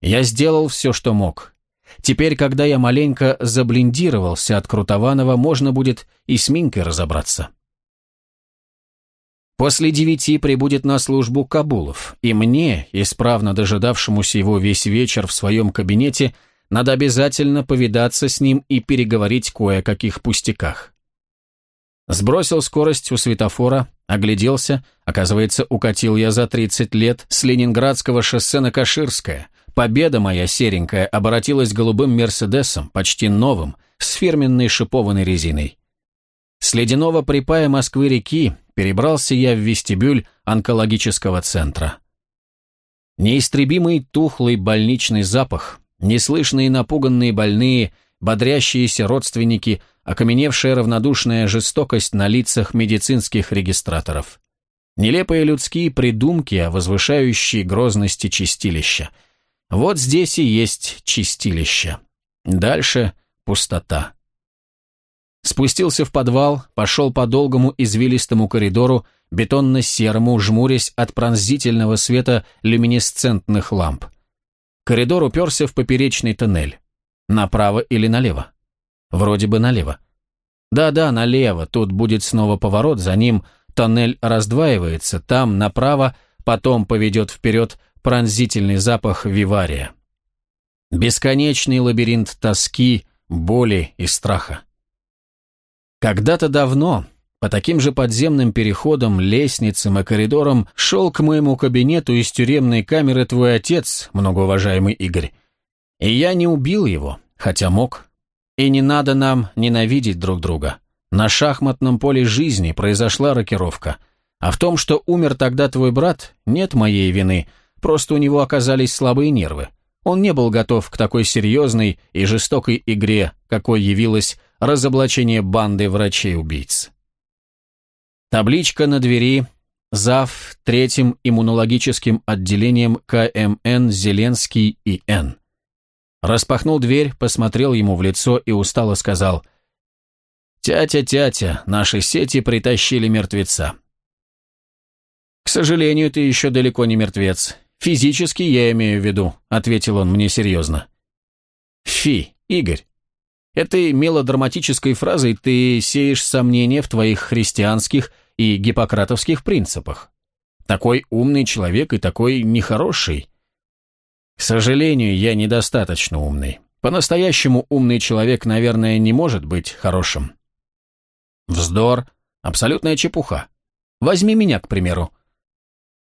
Я сделал все, что мог. Теперь, когда я маленько заблиндировался от Крутованова, можно будет и с Минкой разобраться. После девяти прибудет на службу Кабулов, и мне, исправно дожидавшемуся его весь вечер в своем кабинете, надо обязательно повидаться с ним и переговорить кое о каких пустяках. Сбросил скорость у светофора, огляделся, оказывается, укатил я за 30 лет с Ленинградского шоссе на Каширское. Победа моя серенькая оборотилась голубым Мерседесом, почти новым, с фирменной шипованной резиной. С ледяного припая Москвы-реки перебрался я в вестибюль онкологического центра. Неистребимый тухлый больничный запах, неслышные напуганные больные, бодрящиеся родственники – окаменевшая равнодушная жестокость на лицах медицинских регистраторов. Нелепые людские придумки о возвышающей грозности чистилища. Вот здесь и есть чистилище. Дальше пустота. Спустился в подвал, пошел по долгому извилистому коридору, бетонно-серому, жмурясь от пронзительного света люминесцентных ламп. Коридор уперся в поперечный тоннель. Направо или налево? Вроде бы налево. Да-да, налево, тут будет снова поворот, за ним тоннель раздваивается, там направо, потом поведет вперед пронзительный запах вивария. Бесконечный лабиринт тоски, боли и страха. Когда-то давно, по таким же подземным переходам, лестницам и коридорам шел к моему кабинету из тюремной камеры твой отец, многоуважаемый Игорь. И я не убил его, хотя мог. И не надо нам ненавидеть друг друга. На шахматном поле жизни произошла рокировка. А в том, что умер тогда твой брат, нет моей вины, просто у него оказались слабые нервы. Он не был готов к такой серьезной и жестокой игре, какой явилась разоблачение банды врачей-убийц. Табличка на двери зав. третьим иммунологическим отделением КМН Зеленский и Н. Распахнул дверь, посмотрел ему в лицо и устало сказал «Тятя, тятя, наши сети притащили мертвеца». «К сожалению, ты еще далеко не мертвец. Физически я имею в виду», — ответил он мне серьезно. «Фи, Игорь, Этой мелодраматической фразой ты сеешь сомнения в твоих христианских и гиппократовских принципах. Такой умный человек и такой нехороший. К сожалению, я недостаточно умный. По-настоящему умный человек, наверное, не может быть хорошим. Вздор, абсолютная чепуха. Возьми меня, к примеру.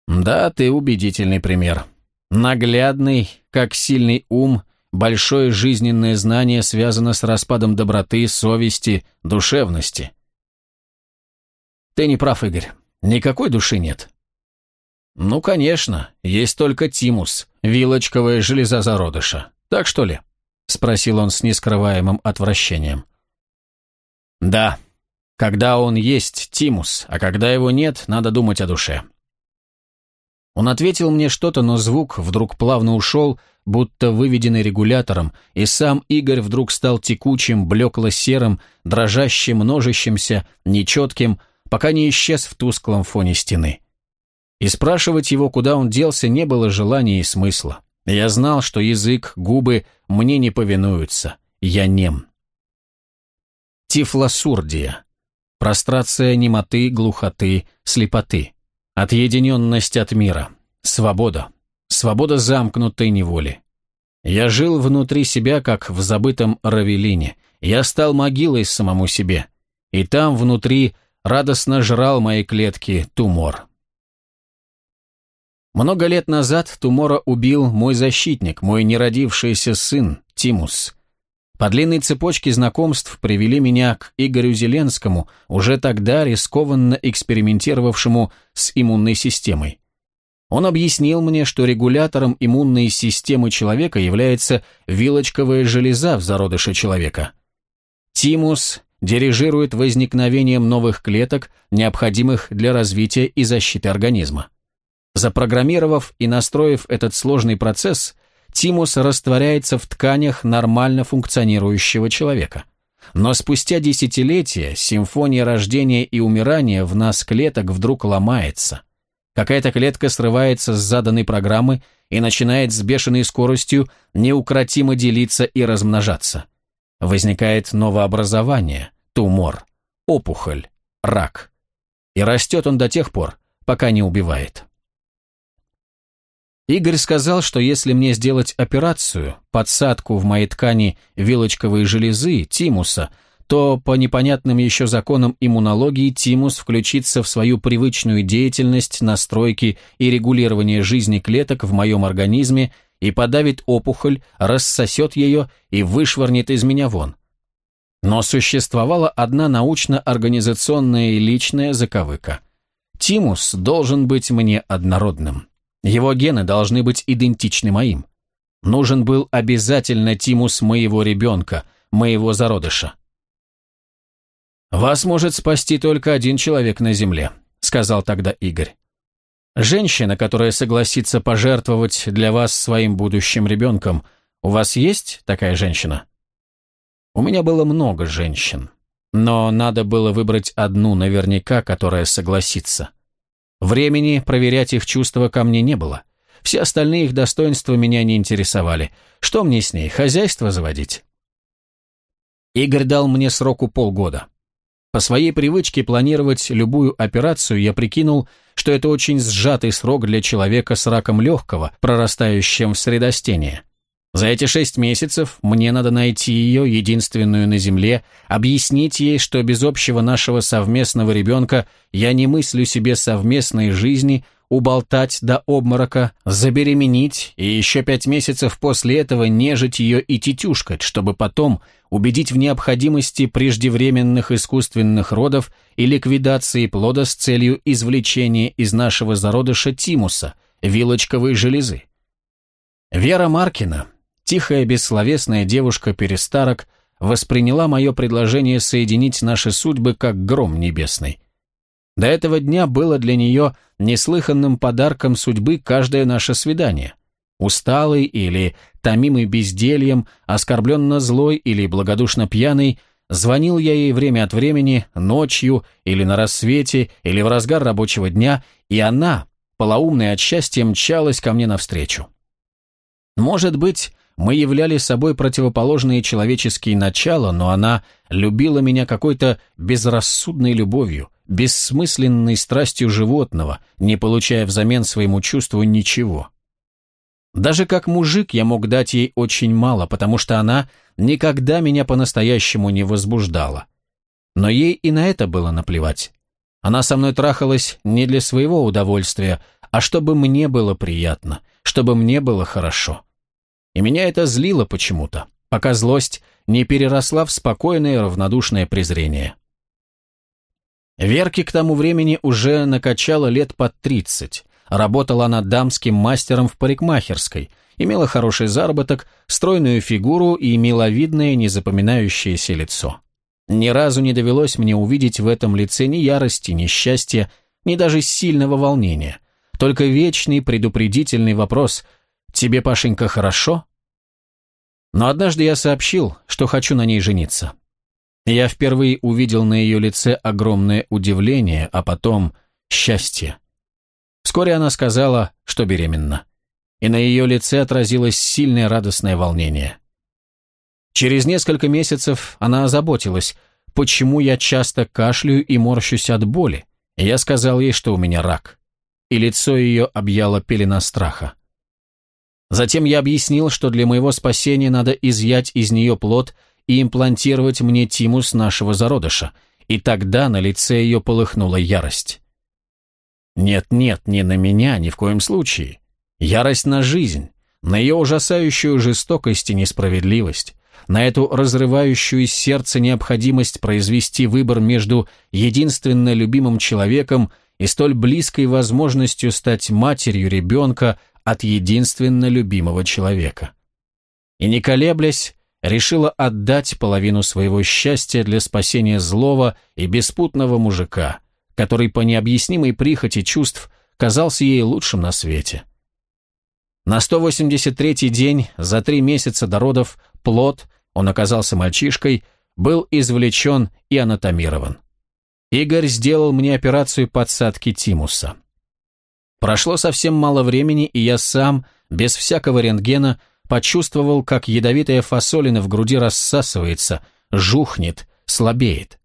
Да, ты убедительный пример. Наглядный, как сильный ум – большое жизненное знание связано с распадом доброты, совести, душевности. Ты не прав, Игорь. Никакой души нет. Ну, конечно, есть только тимус, вилочковая железа зародыша. Так что ли? Спросил он с нескрываемым отвращением. Да, когда он есть тимус, а когда его нет, надо думать о душе. Он ответил мне что-то, но звук вдруг плавно ушел, будто выведенный регулятором, и сам Игорь вдруг стал текучим, блекло-серым, дрожащим, множащимся, нечетким, пока не исчез в тусклом фоне стены. И спрашивать его, куда он делся, не было желания и смысла. Я знал, что язык, губы мне не повинуются. Я нем. Тифлосурдия. Прострация немоты, глухоты, слепоты. Отъединенность от мира. Свобода. Свобода замкнутой неволи. Я жил внутри себя, как в забытом Равелине. Я стал могилой самому себе. И там, внутри, радостно жрал мои клетки тумор. Много лет назад Тумора убил мой защитник, мой неродившийся сын, Тимус. По длинной цепочке знакомств привели меня к Игорю Зеленскому, уже тогда рискованно экспериментировавшему с иммунной системой. Он объяснил мне, что регулятором иммунной системы человека является вилочковая железа в зародыше человека. Тимус дирижирует возникновением новых клеток, необходимых для развития и защиты организма. Запрограммировав и настроив этот сложный процесс, тимус растворяется в тканях нормально функционирующего человека. Но спустя десятилетия симфония рождения и умирания в нас клеток вдруг ломается – Какая-то клетка срывается с заданной программы и начинает с бешеной скоростью неукротимо делиться и размножаться. Возникает новообразование, тумор, опухоль, рак. И растет он до тех пор, пока не убивает. Игорь сказал, что если мне сделать операцию, подсадку в моей ткани вилочковой железы, тимуса – то по непонятным еще законам иммунологии тимус включится в свою привычную деятельность настройки и регулирования жизни клеток в моем организме и подавит опухоль, рассосет ее и вышвырнет из меня вон. Но существовала одна научно-организационная и личная заковыка. Тимус должен быть мне однородным. Его гены должны быть идентичны моим. Нужен был обязательно тимус моего ребенка, моего зародыша. «Вас может спасти только один человек на Земле», сказал тогда Игорь. «Женщина, которая согласится пожертвовать для вас своим будущим ребенком, у вас есть такая женщина?» У меня было много женщин, но надо было выбрать одну наверняка, которая согласится. Времени проверять их чувства ко мне не было. Все остальные их достоинства меня не интересовали. Что мне с ней, хозяйство заводить? Игорь дал мне сроку полгода. По своей привычке планировать любую операцию я прикинул, что это очень сжатый срок для человека с раком легкого, прорастающим в средостение. За эти шесть месяцев мне надо найти ее, единственную на земле, объяснить ей, что без общего нашего совместного ребенка я не мыслю себе совместной жизни, уболтать до обморока, забеременеть и еще пять месяцев после этого нежить ее и тетюшкать, чтобы потом убедить в необходимости преждевременных искусственных родов и ликвидации плода с целью извлечения из нашего зародыша тимуса, вилочковой железы. Вера Маркина, Тихая, бессловесная девушка-перестарок восприняла мое предложение соединить наши судьбы как гром небесный. До этого дня было для нее неслыханным подарком судьбы каждое наше свидание. Усталый или томимый бездельем, оскорбленно злой или благодушно пьяный, звонил я ей время от времени, ночью или на рассвете, или в разгар рабочего дня, и она, полоумная от счастья, мчалась ко мне навстречу. Может быть, мы являли собой противоположные человеческие начала, но она любила меня какой-то безрассудной любовью, бессмысленной страстью животного, не получая взамен своему чувству ничего. Даже как мужик я мог дать ей очень мало, потому что она никогда меня по-настоящему не возбуждала. Но ей и на это было наплевать. Она со мной трахалась не для своего удовольствия, а чтобы мне было приятно, чтобы мне было хорошо. И меня это злило почему-то, пока злость не переросла в спокойное равнодушное презрение. Верке к тому времени уже накачала лет под тридцать. Работала она дамским мастером в парикмахерской, имела хороший заработок, стройную фигуру и миловидное, незапоминающееся лицо. Ни разу не довелось мне увидеть в этом лице ни ярости, ни счастья, ни даже сильного волнения. Только вечный предупредительный вопрос «Тебе, Пашенька, хорошо?» Но однажды я сообщил, что хочу на ней жениться. Я впервые увидел на ее лице огромное удивление, а потом счастье. Вскоре она сказала, что беременна. И на ее лице отразилось сильное радостное волнение. Через несколько месяцев она озаботилась, почему я часто кашляю и морщусь от боли. Я сказал ей, что у меня рак. И лицо ее объяло пелена страха. Затем я объяснил, что для моего спасения надо изъять из нее плод и имплантировать мне тимус нашего зародыша, и тогда на лице ее полыхнула ярость. Нет-нет, не на меня, ни в коем случае. Ярость на жизнь, на ее ужасающую жестокость и несправедливость, на эту разрывающую сердце необходимость произвести выбор между единственно любимым человеком и столь близкой возможностью стать матерью ребенка, от единственно любимого человека. И не колеблясь, решила отдать половину своего счастья для спасения злого и беспутного мужика, который по необъяснимой прихоти чувств казался ей лучшим на свете. На 183-й день, за три месяца до родов, плод, он оказался мальчишкой, был извлечен и анатомирован. Игорь сделал мне операцию подсадки тимуса. Прошло совсем мало времени, и я сам, без всякого рентгена, почувствовал, как ядовитая фасолина в груди рассасывается, жухнет, слабеет.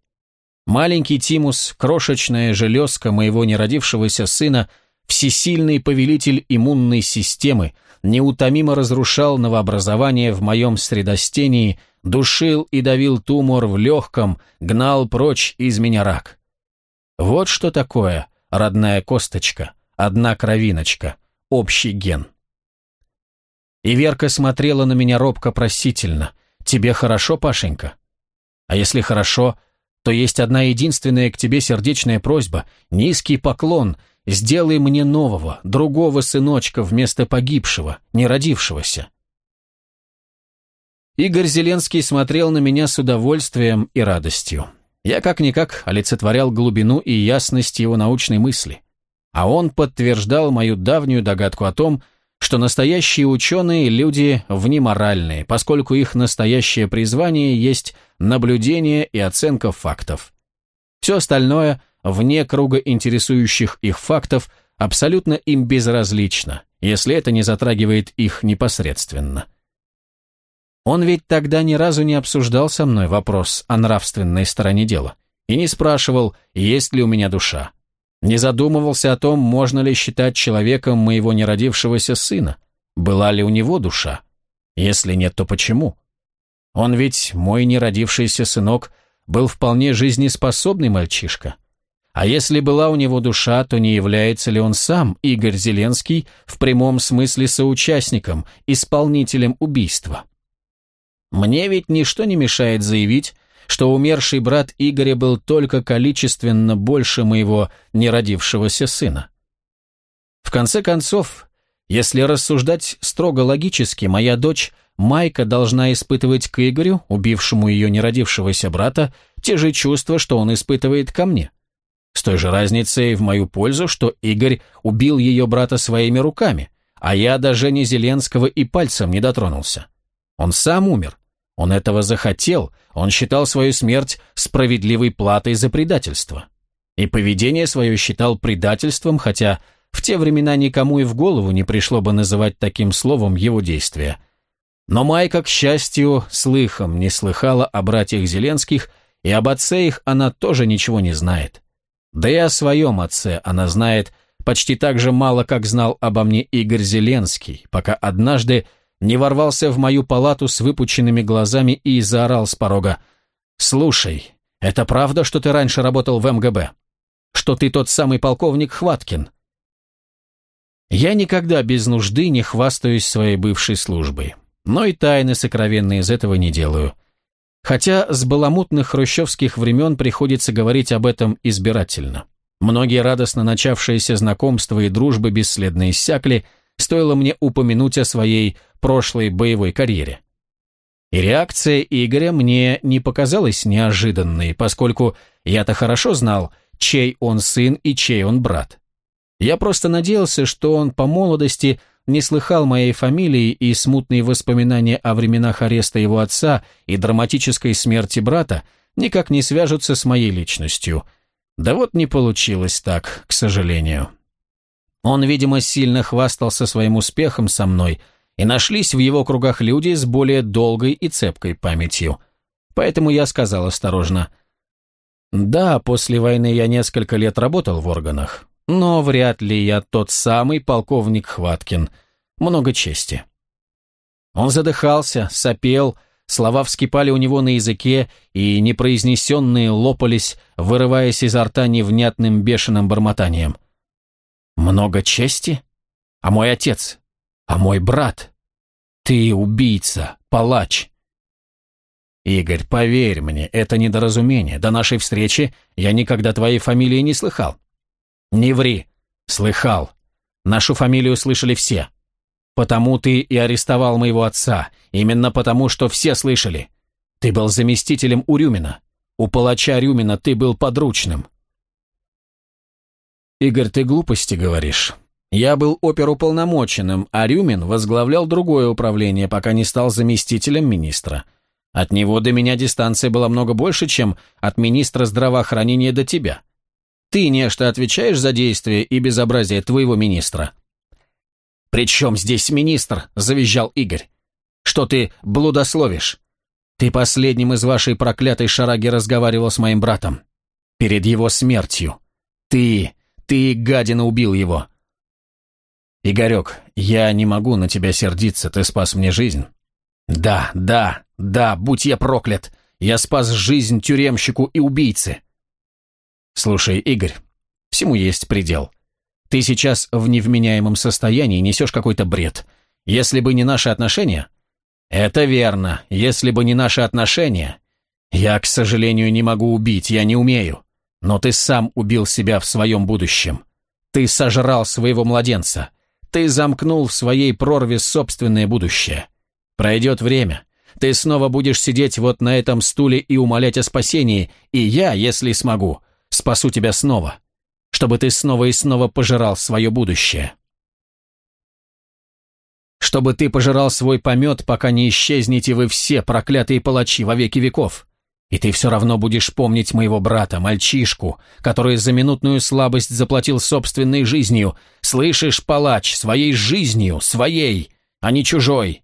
Маленький Тимус, крошечная железка моего неродившегося сына, всесильный повелитель иммунной системы, неутомимо разрушал новообразование в моем средостении, душил и давил тумор в легком, гнал прочь из меня рак. Вот что такое родная косточка одна кровиночка, общий ген. И Верка смотрела на меня робко-просительно. «Тебе хорошо, Пашенька?» «А если хорошо, то есть одна единственная к тебе сердечная просьба, низкий поклон, сделай мне нового, другого сыночка вместо погибшего, не родившегося». Игорь Зеленский смотрел на меня с удовольствием и радостью. Я как-никак олицетворял глубину и ясность его научной мысли. А он подтверждал мою давнюю догадку о том, что настоящие ученые – люди внеморальные, поскольку их настоящее призвание есть наблюдение и оценка фактов. Все остальное, вне круга интересующих их фактов, абсолютно им безразлично, если это не затрагивает их непосредственно. Он ведь тогда ни разу не обсуждал со мной вопрос о нравственной стороне дела и не спрашивал, есть ли у меня душа. Не задумывался о том, можно ли считать человеком моего неродившегося сына, была ли у него душа. Если нет, то почему? Он ведь, мой неродившийся сынок, был вполне жизнеспособный мальчишка. А если была у него душа, то не является ли он сам, Игорь Зеленский, в прямом смысле соучастником, исполнителем убийства? Мне ведь ничто не мешает заявить, что умерший брат Игоря был только количественно больше моего неродившегося сына. В конце концов, если рассуждать строго логически, моя дочь Майка должна испытывать к Игорю, убившему ее неродившегося брата, те же чувства, что он испытывает ко мне. С той же разницей в мою пользу, что Игорь убил ее брата своими руками, а я до Жени Зеленского и пальцем не дотронулся. Он сам умер, он этого захотел, он считал свою смерть справедливой платой за предательство. И поведение свое считал предательством, хотя в те времена никому и в голову не пришло бы называть таким словом его действия. Но Майка, к счастью, слыхом не слыхала о братьях Зеленских, и об отце их она тоже ничего не знает. Да и о своем отце она знает почти так же мало, как знал обо мне Игорь Зеленский, пока однажды не ворвался в мою палату с выпученными глазами и заорал с порога. «Слушай, это правда, что ты раньше работал в МГБ? Что ты тот самый полковник Хваткин?» Я никогда без нужды не хвастаюсь своей бывшей службой, но и тайны сокровенные из этого не делаю. Хотя с баламутных хрущевских времен приходится говорить об этом избирательно. Многие радостно начавшиеся знакомства и дружбы бесследно иссякли – стоило мне упомянуть о своей прошлой боевой карьере. И реакция Игоря мне не показалась неожиданной, поскольку я-то хорошо знал, чей он сын и чей он брат. Я просто надеялся, что он по молодости не слыхал моей фамилии и смутные воспоминания о временах ареста его отца и драматической смерти брата никак не свяжутся с моей личностью. Да вот не получилось так, к сожалению. Он, видимо, сильно хвастался своим успехом со мной, и нашлись в его кругах люди с более долгой и цепкой памятью. Поэтому я сказал осторожно, «Да, после войны я несколько лет работал в органах, но вряд ли я тот самый полковник Хваткин. Много чести». Он задыхался, сопел, слова вскипали у него на языке, и непроизнесенные лопались, вырываясь изо рта невнятным бешеным бормотанием. Много чести? А мой отец? А мой брат? Ты убийца, палач. Игорь, поверь мне, это недоразумение. До нашей встречи я никогда твоей фамилии не слыхал. Не ври. Слыхал. Нашу фамилию слышали все. Потому ты и арестовал моего отца. Именно потому, что все слышали. Ты был заместителем у Рюмина. У палача Рюмина ты был подручным. «Игорь, ты глупости говоришь. Я был оперуполномоченным, а Рюмин возглавлял другое управление, пока не стал заместителем министра. От него до меня дистанция была много больше, чем от министра здравоохранения до тебя. Ты нечто отвечаешь за действия и безобразие твоего министра». «При чем здесь министр?» – завизжал Игорь. «Что ты блудословишь? Ты последним из вашей проклятой шараги разговаривал с моим братом. Перед его смертью. Ты ты, гадина, убил его. Игорек, я не могу на тебя сердиться, ты спас мне жизнь. Да, да, да, будь я проклят. Я спас жизнь тюремщику и убийце. Слушай, Игорь, всему есть предел. Ты сейчас в невменяемом состоянии несешь какой-то бред. Если бы не наши отношения... Это верно, если бы не наши отношения... Я, к сожалению, не могу убить, я не умею. Но ты сам убил себя в своем будущем. Ты сожрал своего младенца. Ты замкнул в своей прорве собственное будущее. Пройдет время. Ты снова будешь сидеть вот на этом стуле и умолять о спасении, и я, если смогу, спасу тебя снова, чтобы ты снова и снова пожирал свое будущее. Чтобы ты пожирал свой помет, пока не исчезнете вы все, проклятые палачи, во веки веков. И ты все равно будешь помнить моего брата, мальчишку, который за минутную слабость заплатил собственной жизнью. Слышишь, палач, своей жизнью, своей, а не чужой.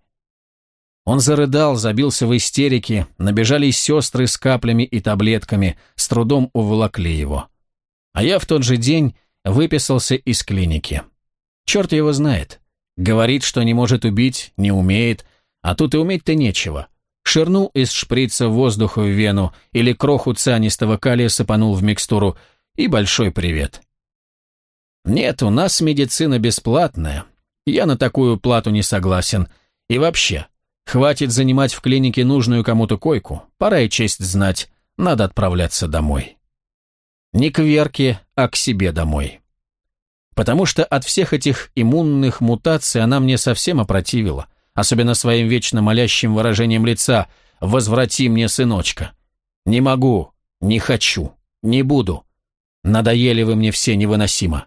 Он зарыдал, забился в истерике, набежали сестры с каплями и таблетками, с трудом уволокли его. А я в тот же день выписался из клиники. Черт его знает. Говорит, что не может убить, не умеет, а тут и уметь-то нечего ширнул из шприца воздуха в вену или кроху цианистого калия сыпанул в микстуру, и большой привет. Нет, у нас медицина бесплатная. Я на такую плату не согласен. И вообще, хватит занимать в клинике нужную кому-то койку. Пора и честь знать, надо отправляться домой. Не к Верке, а к себе домой. Потому что от всех этих иммунных мутаций она мне совсем опротивила особенно своим вечно молящим выражением лица «Возврати мне сыночка». «Не могу, не хочу, не буду. Надоели вы мне все невыносимо».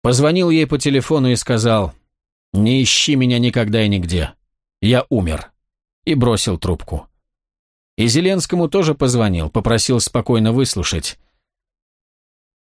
Позвонил ей по телефону и сказал «Не ищи меня никогда и нигде. Я умер». И бросил трубку. И Зеленскому тоже позвонил, попросил спокойно выслушать.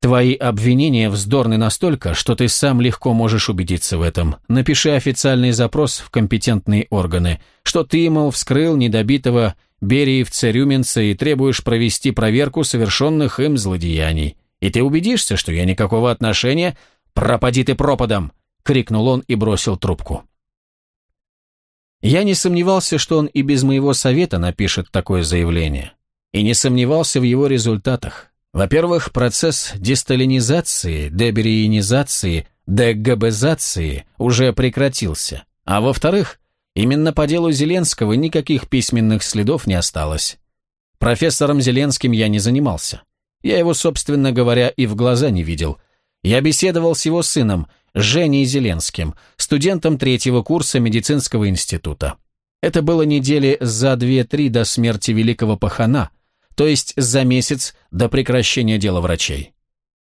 Твои обвинения вздорны настолько, что ты сам легко можешь убедиться в этом. Напиши официальный запрос в компетентные органы, что ты, мол, вскрыл недобитого Бериевца-Рюминца и требуешь провести проверку совершенных им злодеяний. И ты убедишься, что я никакого отношения... «Пропади ты пропадом!» — крикнул он и бросил трубку. Я не сомневался, что он и без моего совета напишет такое заявление. И не сомневался в его результатах. Во-первых, процесс десталинизации, дебериинизации, дегабезации уже прекратился. А во-вторых, именно по делу Зеленского никаких письменных следов не осталось. Профессором Зеленским я не занимался. Я его, собственно говоря, и в глаза не видел. Я беседовал с его сыном, Женей Зеленским, студентом третьего курса медицинского института. Это было недели за две-три до смерти великого пахана, то есть за месяц до прекращения дела врачей.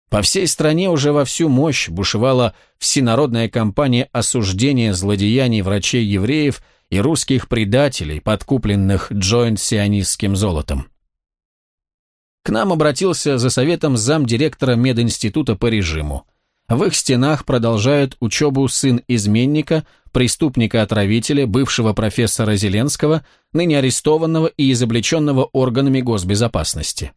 По всей стране уже во всю мощь бушевала всенародная кампания осуждения злодеяний врачей-евреев и русских предателей, подкупленных джойнт-сионистским золотом. К нам обратился за советом замдиректора мединститута по режиму. В их стенах продолжают учебу сын изменника, преступника-отравителя, бывшего профессора Зеленского, ныне арестованного и изобличенного органами госбезопасности.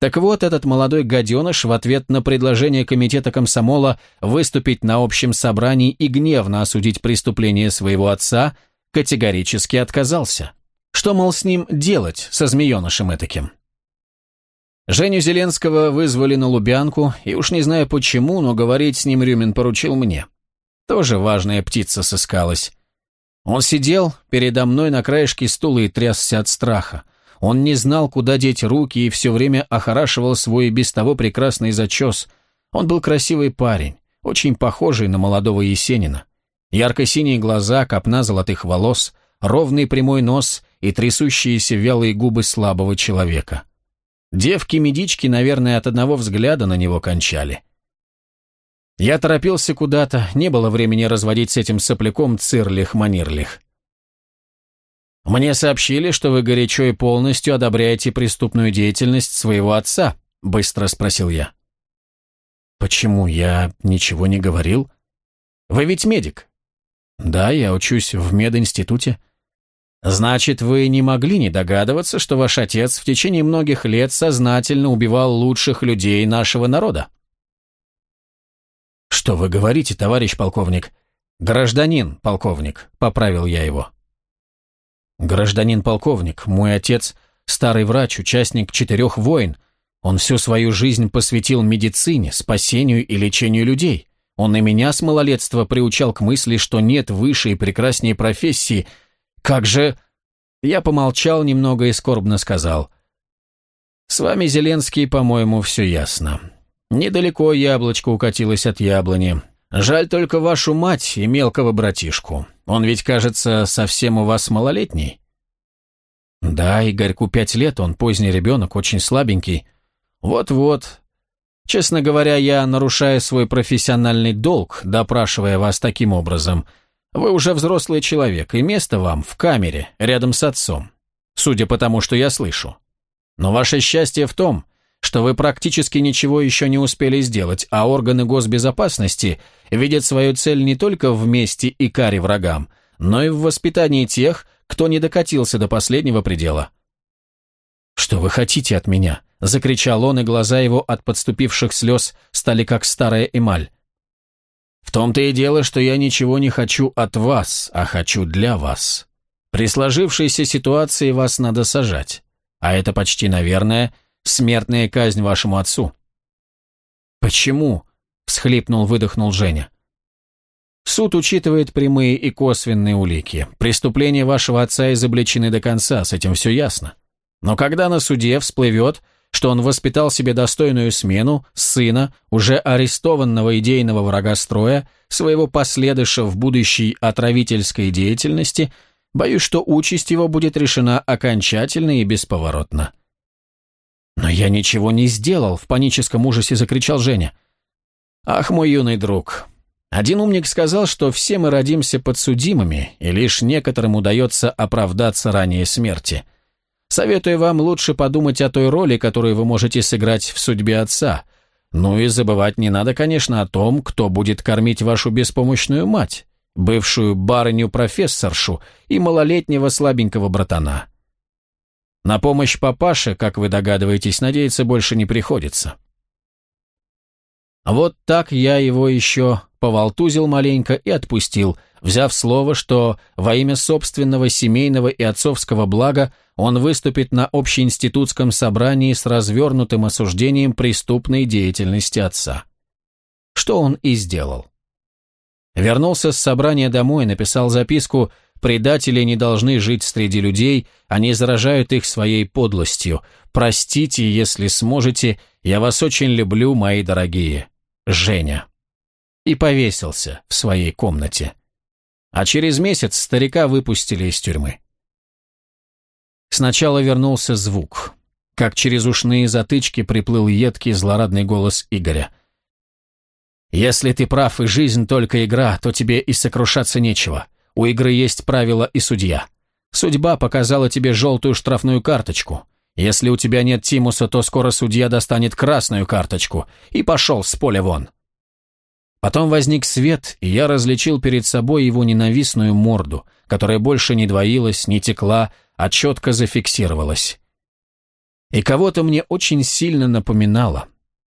Так вот, этот молодой гаденыш в ответ на предложение комитета комсомола выступить на общем собрании и гневно осудить преступление своего отца, категорически отказался. Что, мол, с ним делать, со змеенышем этаким? Женю Зеленского вызвали на Лубянку, и уж не знаю почему, но говорить с ним Рюмин поручил мне. Тоже важная птица сыскалась. Он сидел передо мной на краешке стула и трясся от страха. Он не знал, куда деть руки и все время охорашивал свой без того прекрасный зачес. Он был красивый парень, очень похожий на молодого Есенина. Ярко-синие глаза, копна золотых волос, ровный прямой нос и трясущиеся вялые губы слабого человека. Девки-медички, наверное, от одного взгляда на него кончали. Я торопился куда-то, не было времени разводить с этим сопляком цирлих-манирлих. «Мне сообщили, что вы горячо и полностью одобряете преступную деятельность своего отца», — быстро спросил я. «Почему? Я ничего не говорил?» «Вы ведь медик?» «Да, я учусь в мединституте». Значит, вы не могли не догадываться, что ваш отец в течение многих лет сознательно убивал лучших людей нашего народа? Что вы говорите, товарищ полковник? Гражданин, полковник, поправил я его. Гражданин полковник, мой отец старый врач, участник четырех войн. Он всю свою жизнь посвятил медицине, спасению и лечению людей. Он и меня с малолетства приучал к мысли, что нет выше и прекраснее профессии – как же...» Я помолчал немного и скорбно сказал. «С вами, Зеленский, по-моему, все ясно. Недалеко яблочко укатилось от яблони. Жаль только вашу мать и мелкого братишку. Он ведь, кажется, совсем у вас малолетний». «Да, Игорьку пять лет, он поздний ребенок, очень слабенький». «Вот-вот. Честно говоря, я нарушаю свой профессиональный долг, допрашивая вас таким образом. Вы уже взрослый человек, и место вам в камере, рядом с отцом, судя по тому, что я слышу. Но ваше счастье в том, что вы практически ничего еще не успели сделать, а органы госбезопасности видят свою цель не только в месте и каре врагам, но и в воспитании тех, кто не докатился до последнего предела. «Что вы хотите от меня?» – закричал он, и глаза его от подступивших слез стали как старая эмаль. «В том-то и дело, что я ничего не хочу от вас, а хочу для вас. При сложившейся ситуации вас надо сажать, а это почти, наверное, смертная казнь вашему отцу». «Почему?» – всхлипнул-выдохнул Женя. Суд учитывает прямые и косвенные улики. Преступления вашего отца изобличены до конца, с этим все ясно. Но когда на суде всплывет, что он воспитал себе достойную смену, сына, уже арестованного идейного врага строя, своего последыша в будущей отравительской деятельности, боюсь, что участь его будет решена окончательно и бесповоротно. «Но я ничего не сделал», — в паническом ужасе закричал Женя. «Ах, мой юный друг, один умник сказал, что все мы родимся подсудимыми, и лишь некоторым удается оправдаться ранее смерти. Советую вам лучше подумать о той роли, которую вы можете сыграть в судьбе отца. Ну и забывать не надо, конечно, о том, кто будет кормить вашу беспомощную мать, бывшую барыню-профессоршу и малолетнего слабенького братана. На помощь папаше, как вы догадываетесь, надеяться больше не приходится. Вот так я его еще поволтузил маленько и отпустил, взяв слово, что во имя собственного семейного и отцовского блага он выступит на общеинститутском собрании с развернутым осуждением преступной деятельности отца. Что он и сделал. Вернулся с собрания домой, написал записку «Предатели не должны жить среди людей, они заражают их своей подлостью. Простите, если сможете, я вас очень люблю, мои дорогие. Женя» и повесился в своей комнате. А через месяц старика выпустили из тюрьмы. Сначала вернулся звук. Как через ушные затычки приплыл едкий злорадный голос Игоря. «Если ты прав и жизнь только игра, то тебе и сокрушаться нечего. У игры есть правила и судья. Судьба показала тебе желтую штрафную карточку. Если у тебя нет Тимуса, то скоро судья достанет красную карточку и пошел с поля вон. Потом возник свет, и я различил перед собой его ненавистную морду, которая больше не двоилась, не текла, а четко зафиксировалась. И кого-то мне очень сильно напоминало.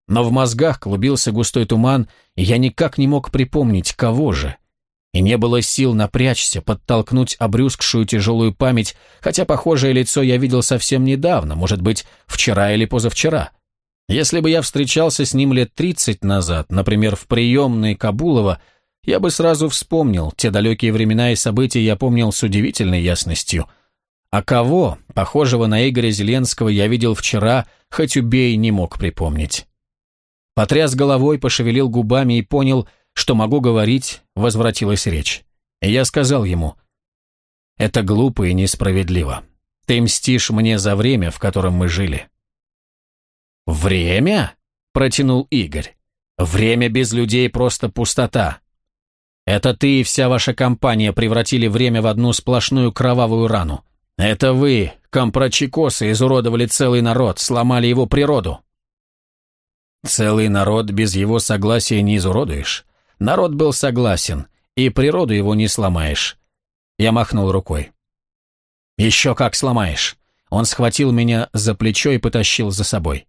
Но в мозгах клубился густой туман, и я никак не мог припомнить, кого же. И не было сил напрячься, подтолкнуть обрюзгшую тяжелую память, хотя похожее лицо я видел совсем недавно, может быть, вчера или позавчера. Если бы я встречался с ним лет 30 назад, например, в приемной Кабулова, я бы сразу вспомнил, те далекие времена и события я помнил с удивительной ясностью. А кого, похожего на Игоря Зеленского, я видел вчера, хоть убей, не мог припомнить. Потряс головой, пошевелил губами и понял, что могу говорить, возвратилась речь. И я сказал ему, «Это глупо и несправедливо. Ты мстишь мне за время, в котором мы жили». «Время?» – протянул Игорь. «Время без людей просто пустота. Это ты и вся ваша компания превратили время в одну сплошную кровавую рану. Это вы, компрочекосы, изуродовали целый народ, сломали его природу». «Целый народ без его согласия не изуродуешь. Народ был согласен, и природу его не сломаешь». Я махнул рукой. «Еще как сломаешь!» Он схватил меня за плечо и потащил за собой.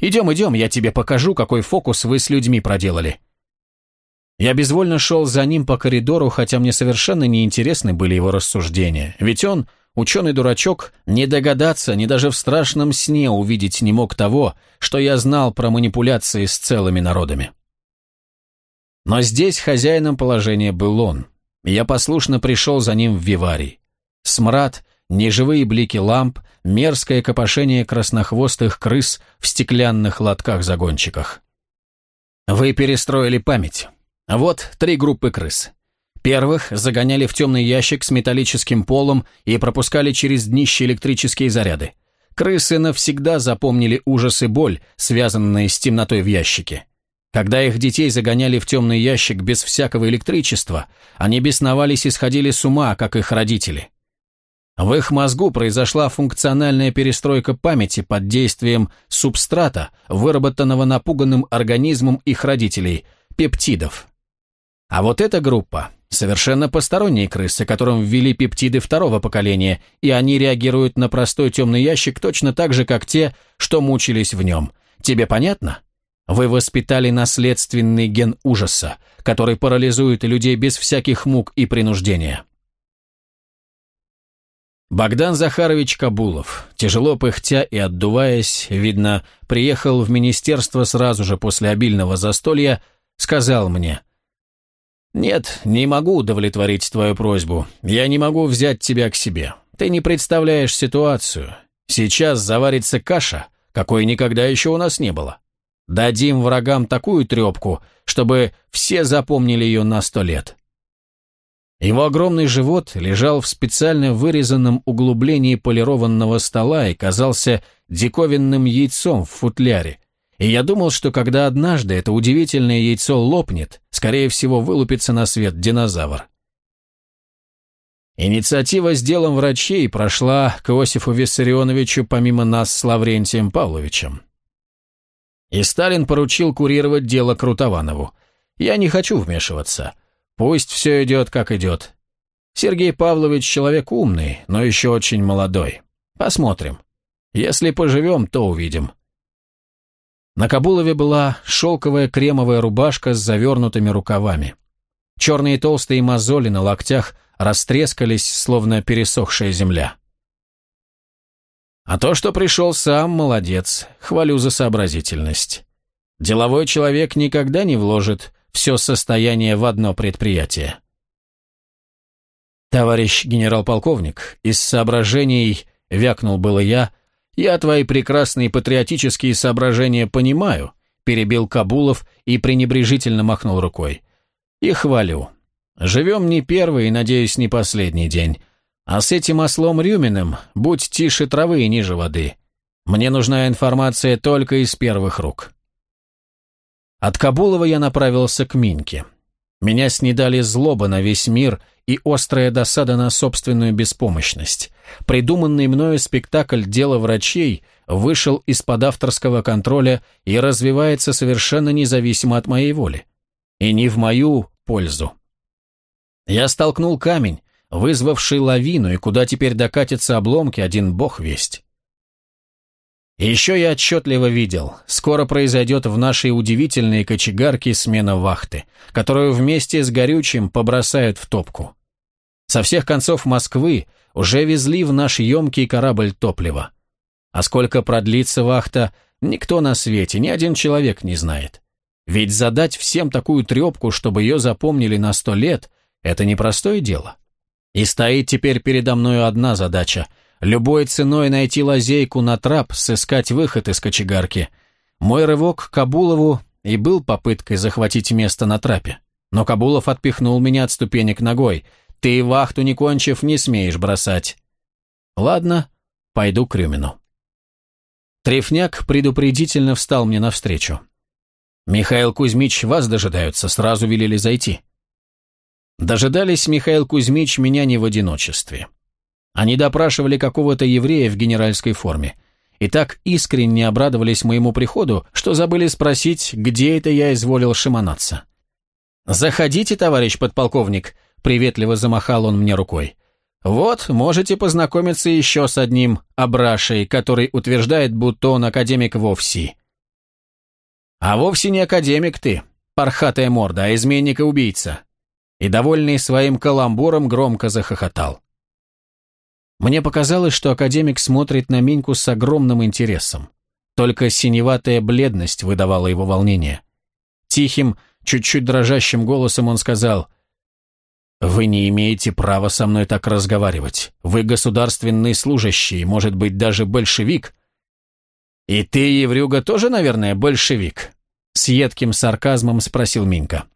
Идем, идем, я тебе покажу, какой фокус вы с людьми проделали». Я безвольно шел за ним по коридору, хотя мне совершенно неинтересны были его рассуждения, ведь он, ученый-дурачок, не догадаться, ни даже в страшном сне увидеть не мог того, что я знал про манипуляции с целыми народами. Но здесь хозяином положения был он, я послушно пришел за ним в Виварий. Смрад, неживые блики ламп, мерзкое копошение краснохвостых крыс в стеклянных лотках-загончиках. Вы перестроили память. Вот три группы крыс. Первых загоняли в темный ящик с металлическим полом и пропускали через днище электрические заряды. Крысы навсегда запомнили ужас и боль, связанные с темнотой в ящике. Когда их детей загоняли в темный ящик без всякого электричества, они бесновались и сходили с ума, как их родители. В их мозгу произошла функциональная перестройка памяти под действием субстрата, выработанного напуганным организмом их родителей, пептидов. А вот эта группа – совершенно посторонние крысы, которым ввели пептиды второго поколения, и они реагируют на простой темный ящик точно так же, как те, что мучились в нем. Тебе понятно? Вы воспитали наследственный ген ужаса, который парализует людей без всяких мук и принуждения. Богдан Захарович Кабулов, тяжело пыхтя и отдуваясь, видно, приехал в министерство сразу же после обильного застолья, сказал мне, «Нет, не могу удовлетворить твою просьбу. Я не могу взять тебя к себе. Ты не представляешь ситуацию. Сейчас заварится каша, какой никогда еще у нас не было. Дадим врагам такую трепку, чтобы все запомнили ее на сто лет. Его огромный живот лежал в специально вырезанном углублении полированного стола и казался диковинным яйцом в футляре. И я думал, что когда однажды это удивительное яйцо лопнет, скорее всего, вылупится на свет динозавр. Инициатива с делом врачей прошла к Иосифу Виссарионовичу помимо нас с Лаврентием Павловичем. И Сталин поручил курировать дело Крутованову. Я не хочу вмешиваться. Пусть все идет, как идет. Сергей Павлович человек умный, но еще очень молодой. Посмотрим. Если поживем, то увидим. На Кабулове была шелковая кремовая рубашка с завернутыми рукавами. Черные толстые мозоли на локтях растрескались, словно пересохшая земля. А то, что пришел сам, молодец. Хвалю за сообразительность. Деловой человек никогда не вложит все состояние в одно предприятие. Товарищ генерал-полковник, из соображений, вякнул было я, я твои прекрасные патриотические соображения понимаю, перебил Кабулов и пренебрежительно махнул рукой. И хвалю. Живем не первый и, надеюсь, не последний день. А с этим ослом Рюминым будь тише травы и ниже воды. Мне нужна информация только из первых рук. От Кабулова я направился к Миньке. Меня снедали злоба на весь мир и острая досада на собственную беспомощность. Придуманный мною спектакль «Дело врачей» вышел из-под авторского контроля и развивается совершенно независимо от моей воли. И не в мою пользу. Я столкнул камень, вызвавший лавину, и куда теперь докатятся обломки, один бог весть. еще я отчетливо видел, скоро произойдет в нашей удивительной кочегарке смена вахты, которую вместе с горючим побросают в топку. Со всех концов Москвы уже везли в наш емкий корабль топливо. А сколько продлится вахта, никто на свете, ни один человек не знает. Ведь задать всем такую трепку, чтобы ее запомнили на сто лет, это непростое дело. И стоит теперь передо мною одна задача – любой ценой найти лазейку на трап, сыскать выход из кочегарки. Мой рывок к Кабулову и был попыткой захватить место на трапе. Но Кабулов отпихнул меня от ступенек ногой. «Ты вахту не кончив, не смеешь бросать». «Ладно, пойду к Рюмину». Трефняк предупредительно встал мне навстречу. «Михаил Кузьмич, вас дожидаются, сразу велели зайти». Дожидались Михаил Кузьмич меня не в одиночестве. Они допрашивали какого-то еврея в генеральской форме. И так искренне обрадовались моему приходу, что забыли спросить, где это я изволил шиманаться. «Заходите, товарищ подполковник», — приветливо замахал он мне рукой. «Вот, можете познакомиться еще с одним Абрашей, который утверждает, будто он академик вовсе». «А вовсе не академик ты, пархатая морда, а изменник и убийца и, довольный своим каламбуром, громко захохотал. Мне показалось, что академик смотрит на Миньку с огромным интересом. Только синеватая бледность выдавала его волнение. Тихим, чуть-чуть дрожащим голосом он сказал, «Вы не имеете права со мной так разговаривать. Вы государственный служащий, может быть, даже большевик». «И ты, Еврюга, тоже, наверное, большевик?» С едким сарказмом спросил Минька.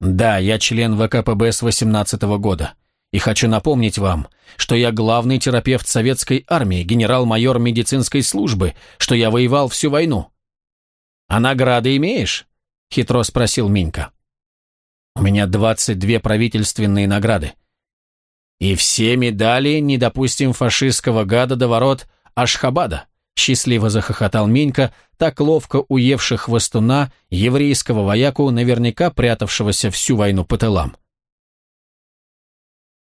Да, я член ВКПБ с 18 -го года. И хочу напомнить вам, что я главный терапевт советской армии, генерал-майор медицинской службы, что я воевал всю войну. А награды имеешь? Хитро спросил Минька. У меня 22 правительственные награды. И все медали, не допустим фашистского гада до ворот Ашхабада, счастливо захохотал Минька, так ловко уевший хвостуна, еврейского вояку, наверняка прятавшегося всю войну по тылам.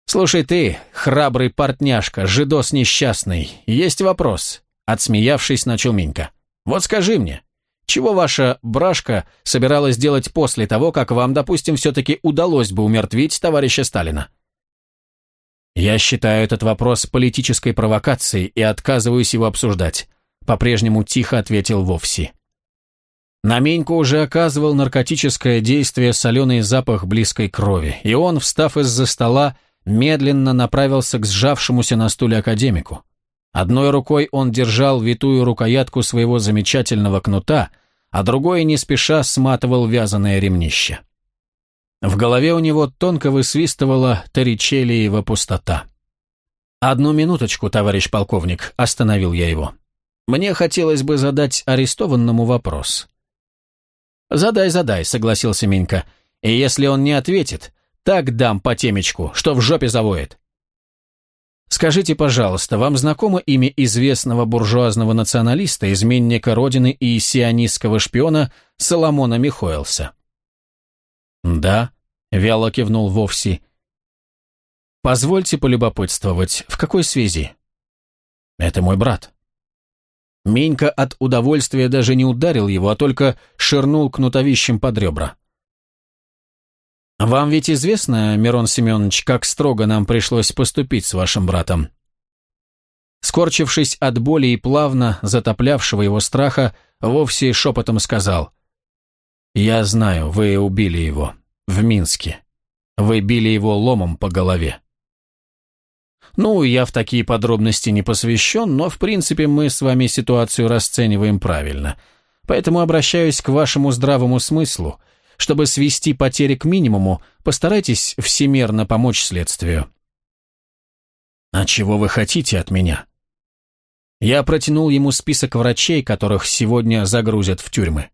«Слушай ты, храбрый портняшка, жидос несчастный, есть вопрос», отсмеявшись, начал Минька. «Вот скажи мне, чего ваша брашка собиралась делать после того, как вам, допустим, все-таки удалось бы умертвить товарища Сталина?» «Я считаю этот вопрос политической провокацией и отказываюсь его обсуждать», по-прежнему тихо ответил Вовси. На Меньку уже оказывал наркотическое действие соленый запах близкой крови, и он, встав из-за стола, медленно направился к сжавшемуся на стуле академику. Одной рукой он держал витую рукоятку своего замечательного кнута, а другой не спеша сматывал вязаное ремнище. В голове у него тонко высвистывала Торричелиева пустота. «Одну минуточку, товарищ полковник», — остановил я его. «Мне хотелось бы задать арестованному вопрос». «Задай, задай», — согласился Минька. «И если он не ответит, так дам по темечку, что в жопе завоет. Скажите, пожалуйста, вам знакомо имя известного буржуазного националиста, изменника Родины и сионистского шпиона Соломона Михоэлса? Да, вяло кивнул Вовси. Позвольте полюбопытствовать, в какой связи? Это мой брат. Минька от удовольствия даже не ударил его, а только ширнул кнутовищем под ребра. «Вам ведь известно, Мирон Семенович, как строго нам пришлось поступить с вашим братом?» Скорчившись от боли и плавно затоплявшего его страха, вовсе шепотом сказал. «Я знаю, вы убили его. В Минске. Вы били его ломом по голове». «Ну, я в такие подробности не посвящен, но, в принципе, мы с вами ситуацию расцениваем правильно. Поэтому обращаюсь к вашему здравому смыслу – чтобы свести потери к минимуму, постарайтесь всемерно помочь следствию. А чего вы хотите от меня? Я протянул ему список врачей, которых сегодня загрузят в тюрьмы.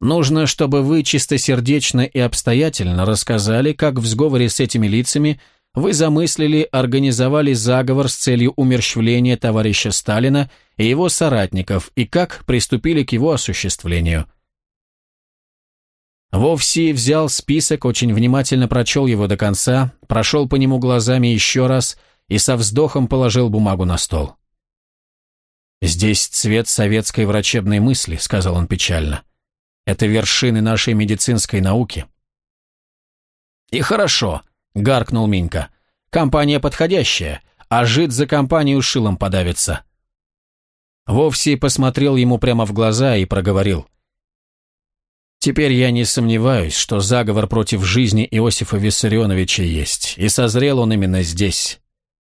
Нужно, чтобы вы чистосердечно и обстоятельно рассказали, как в сговоре с этими лицами вы замыслили, организовали заговор с целью умерщвления товарища Сталина и его соратников и как приступили к его осуществлению – Вовси взял список, очень внимательно прочел его до конца, прошел по нему глазами еще раз и со вздохом положил бумагу на стол. «Здесь цвет советской врачебной мысли», — сказал он печально. «Это вершины нашей медицинской науки». «И хорошо», — гаркнул Минька. «Компания подходящая, а жид за компанию шилом подавится». Вовсе посмотрел ему прямо в глаза и проговорил — Теперь я не сомневаюсь, что заговор против жизни Иосифа Виссарионовича есть, и созрел он именно здесь.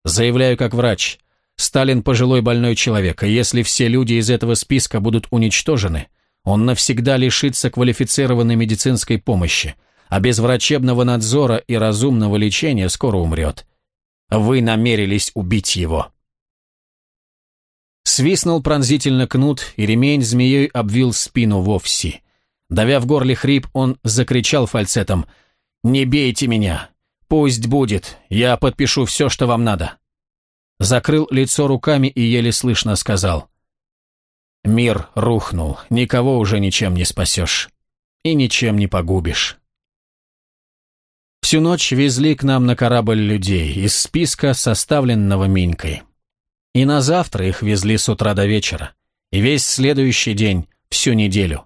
Заявляю как врач, Сталин пожилой больной человек, и если все люди из этого списка будут уничтожены, он навсегда лишится квалифицированной медицинской помощи, а без врачебного надзора и разумного лечения скоро умрет. Вы намерились убить его. Свистнул пронзительно кнут, и ремень змеей обвил спину вовсе. Давя в горле хрип, он закричал фальцетом «Не бейте меня! Пусть будет, я подпишу все, что вам надо!» Закрыл лицо руками и еле слышно сказал «Мир рухнул, никого уже ничем не спасешь и ничем не погубишь». Всю ночь везли к нам на корабль людей из списка, составленного Минькой. И на завтра их везли с утра до вечера, и весь следующий день, всю неделю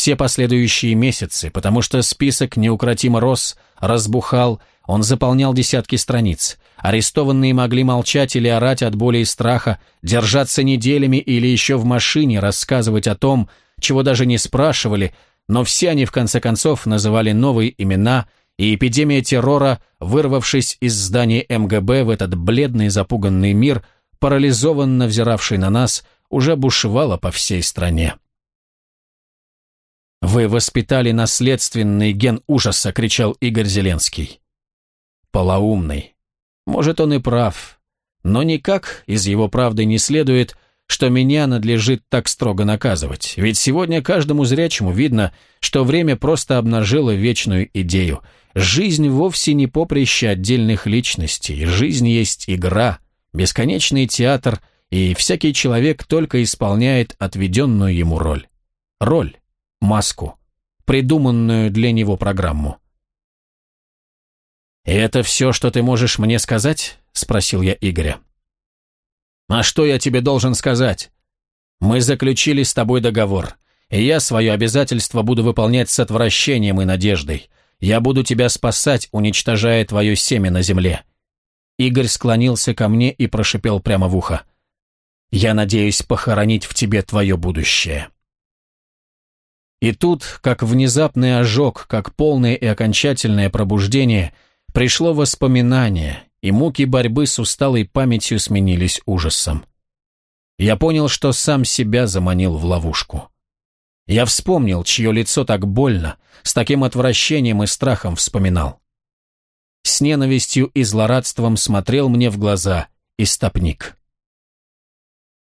все последующие месяцы, потому что список неукротимо рос, разбухал, он заполнял десятки страниц. Арестованные могли молчать или орать от боли и страха, держаться неделями или еще в машине рассказывать о том, чего даже не спрашивали, но все они в конце концов называли новые имена, и эпидемия террора, вырвавшись из здания МГБ в этот бледный запуганный мир, парализованно взиравший на нас, уже бушевала по всей стране. «Вы воспитали наследственный ген ужаса», — кричал Игорь Зеленский. «Полоумный. Может, он и прав. Но никак из его правды не следует, что меня надлежит так строго наказывать. Ведь сегодня каждому зрячему видно, что время просто обнажило вечную идею. Жизнь вовсе не поприще отдельных личностей. Жизнь есть игра, бесконечный театр, и всякий человек только исполняет отведенную ему роль. Роль маску, придуманную для него программу. «И это все, что ты можешь мне сказать?» – спросил я Игоря. «А что я тебе должен сказать? Мы заключили с тобой договор, и я свое обязательство буду выполнять с отвращением и надеждой. Я буду тебя спасать, уничтожая твое семя на земле». Игорь склонился ко мне и прошипел прямо в ухо. «Я надеюсь похоронить в тебе твое будущее». И тут, как внезапный ожог, как полное и окончательное пробуждение, пришло воспоминание, и муки борьбы с усталой памятью сменились ужасом. Я понял, что сам себя заманил в ловушку. Я вспомнил, чье лицо так больно, с таким отвращением и страхом вспоминал. С ненавистью и злорадством смотрел мне в глаза истопник.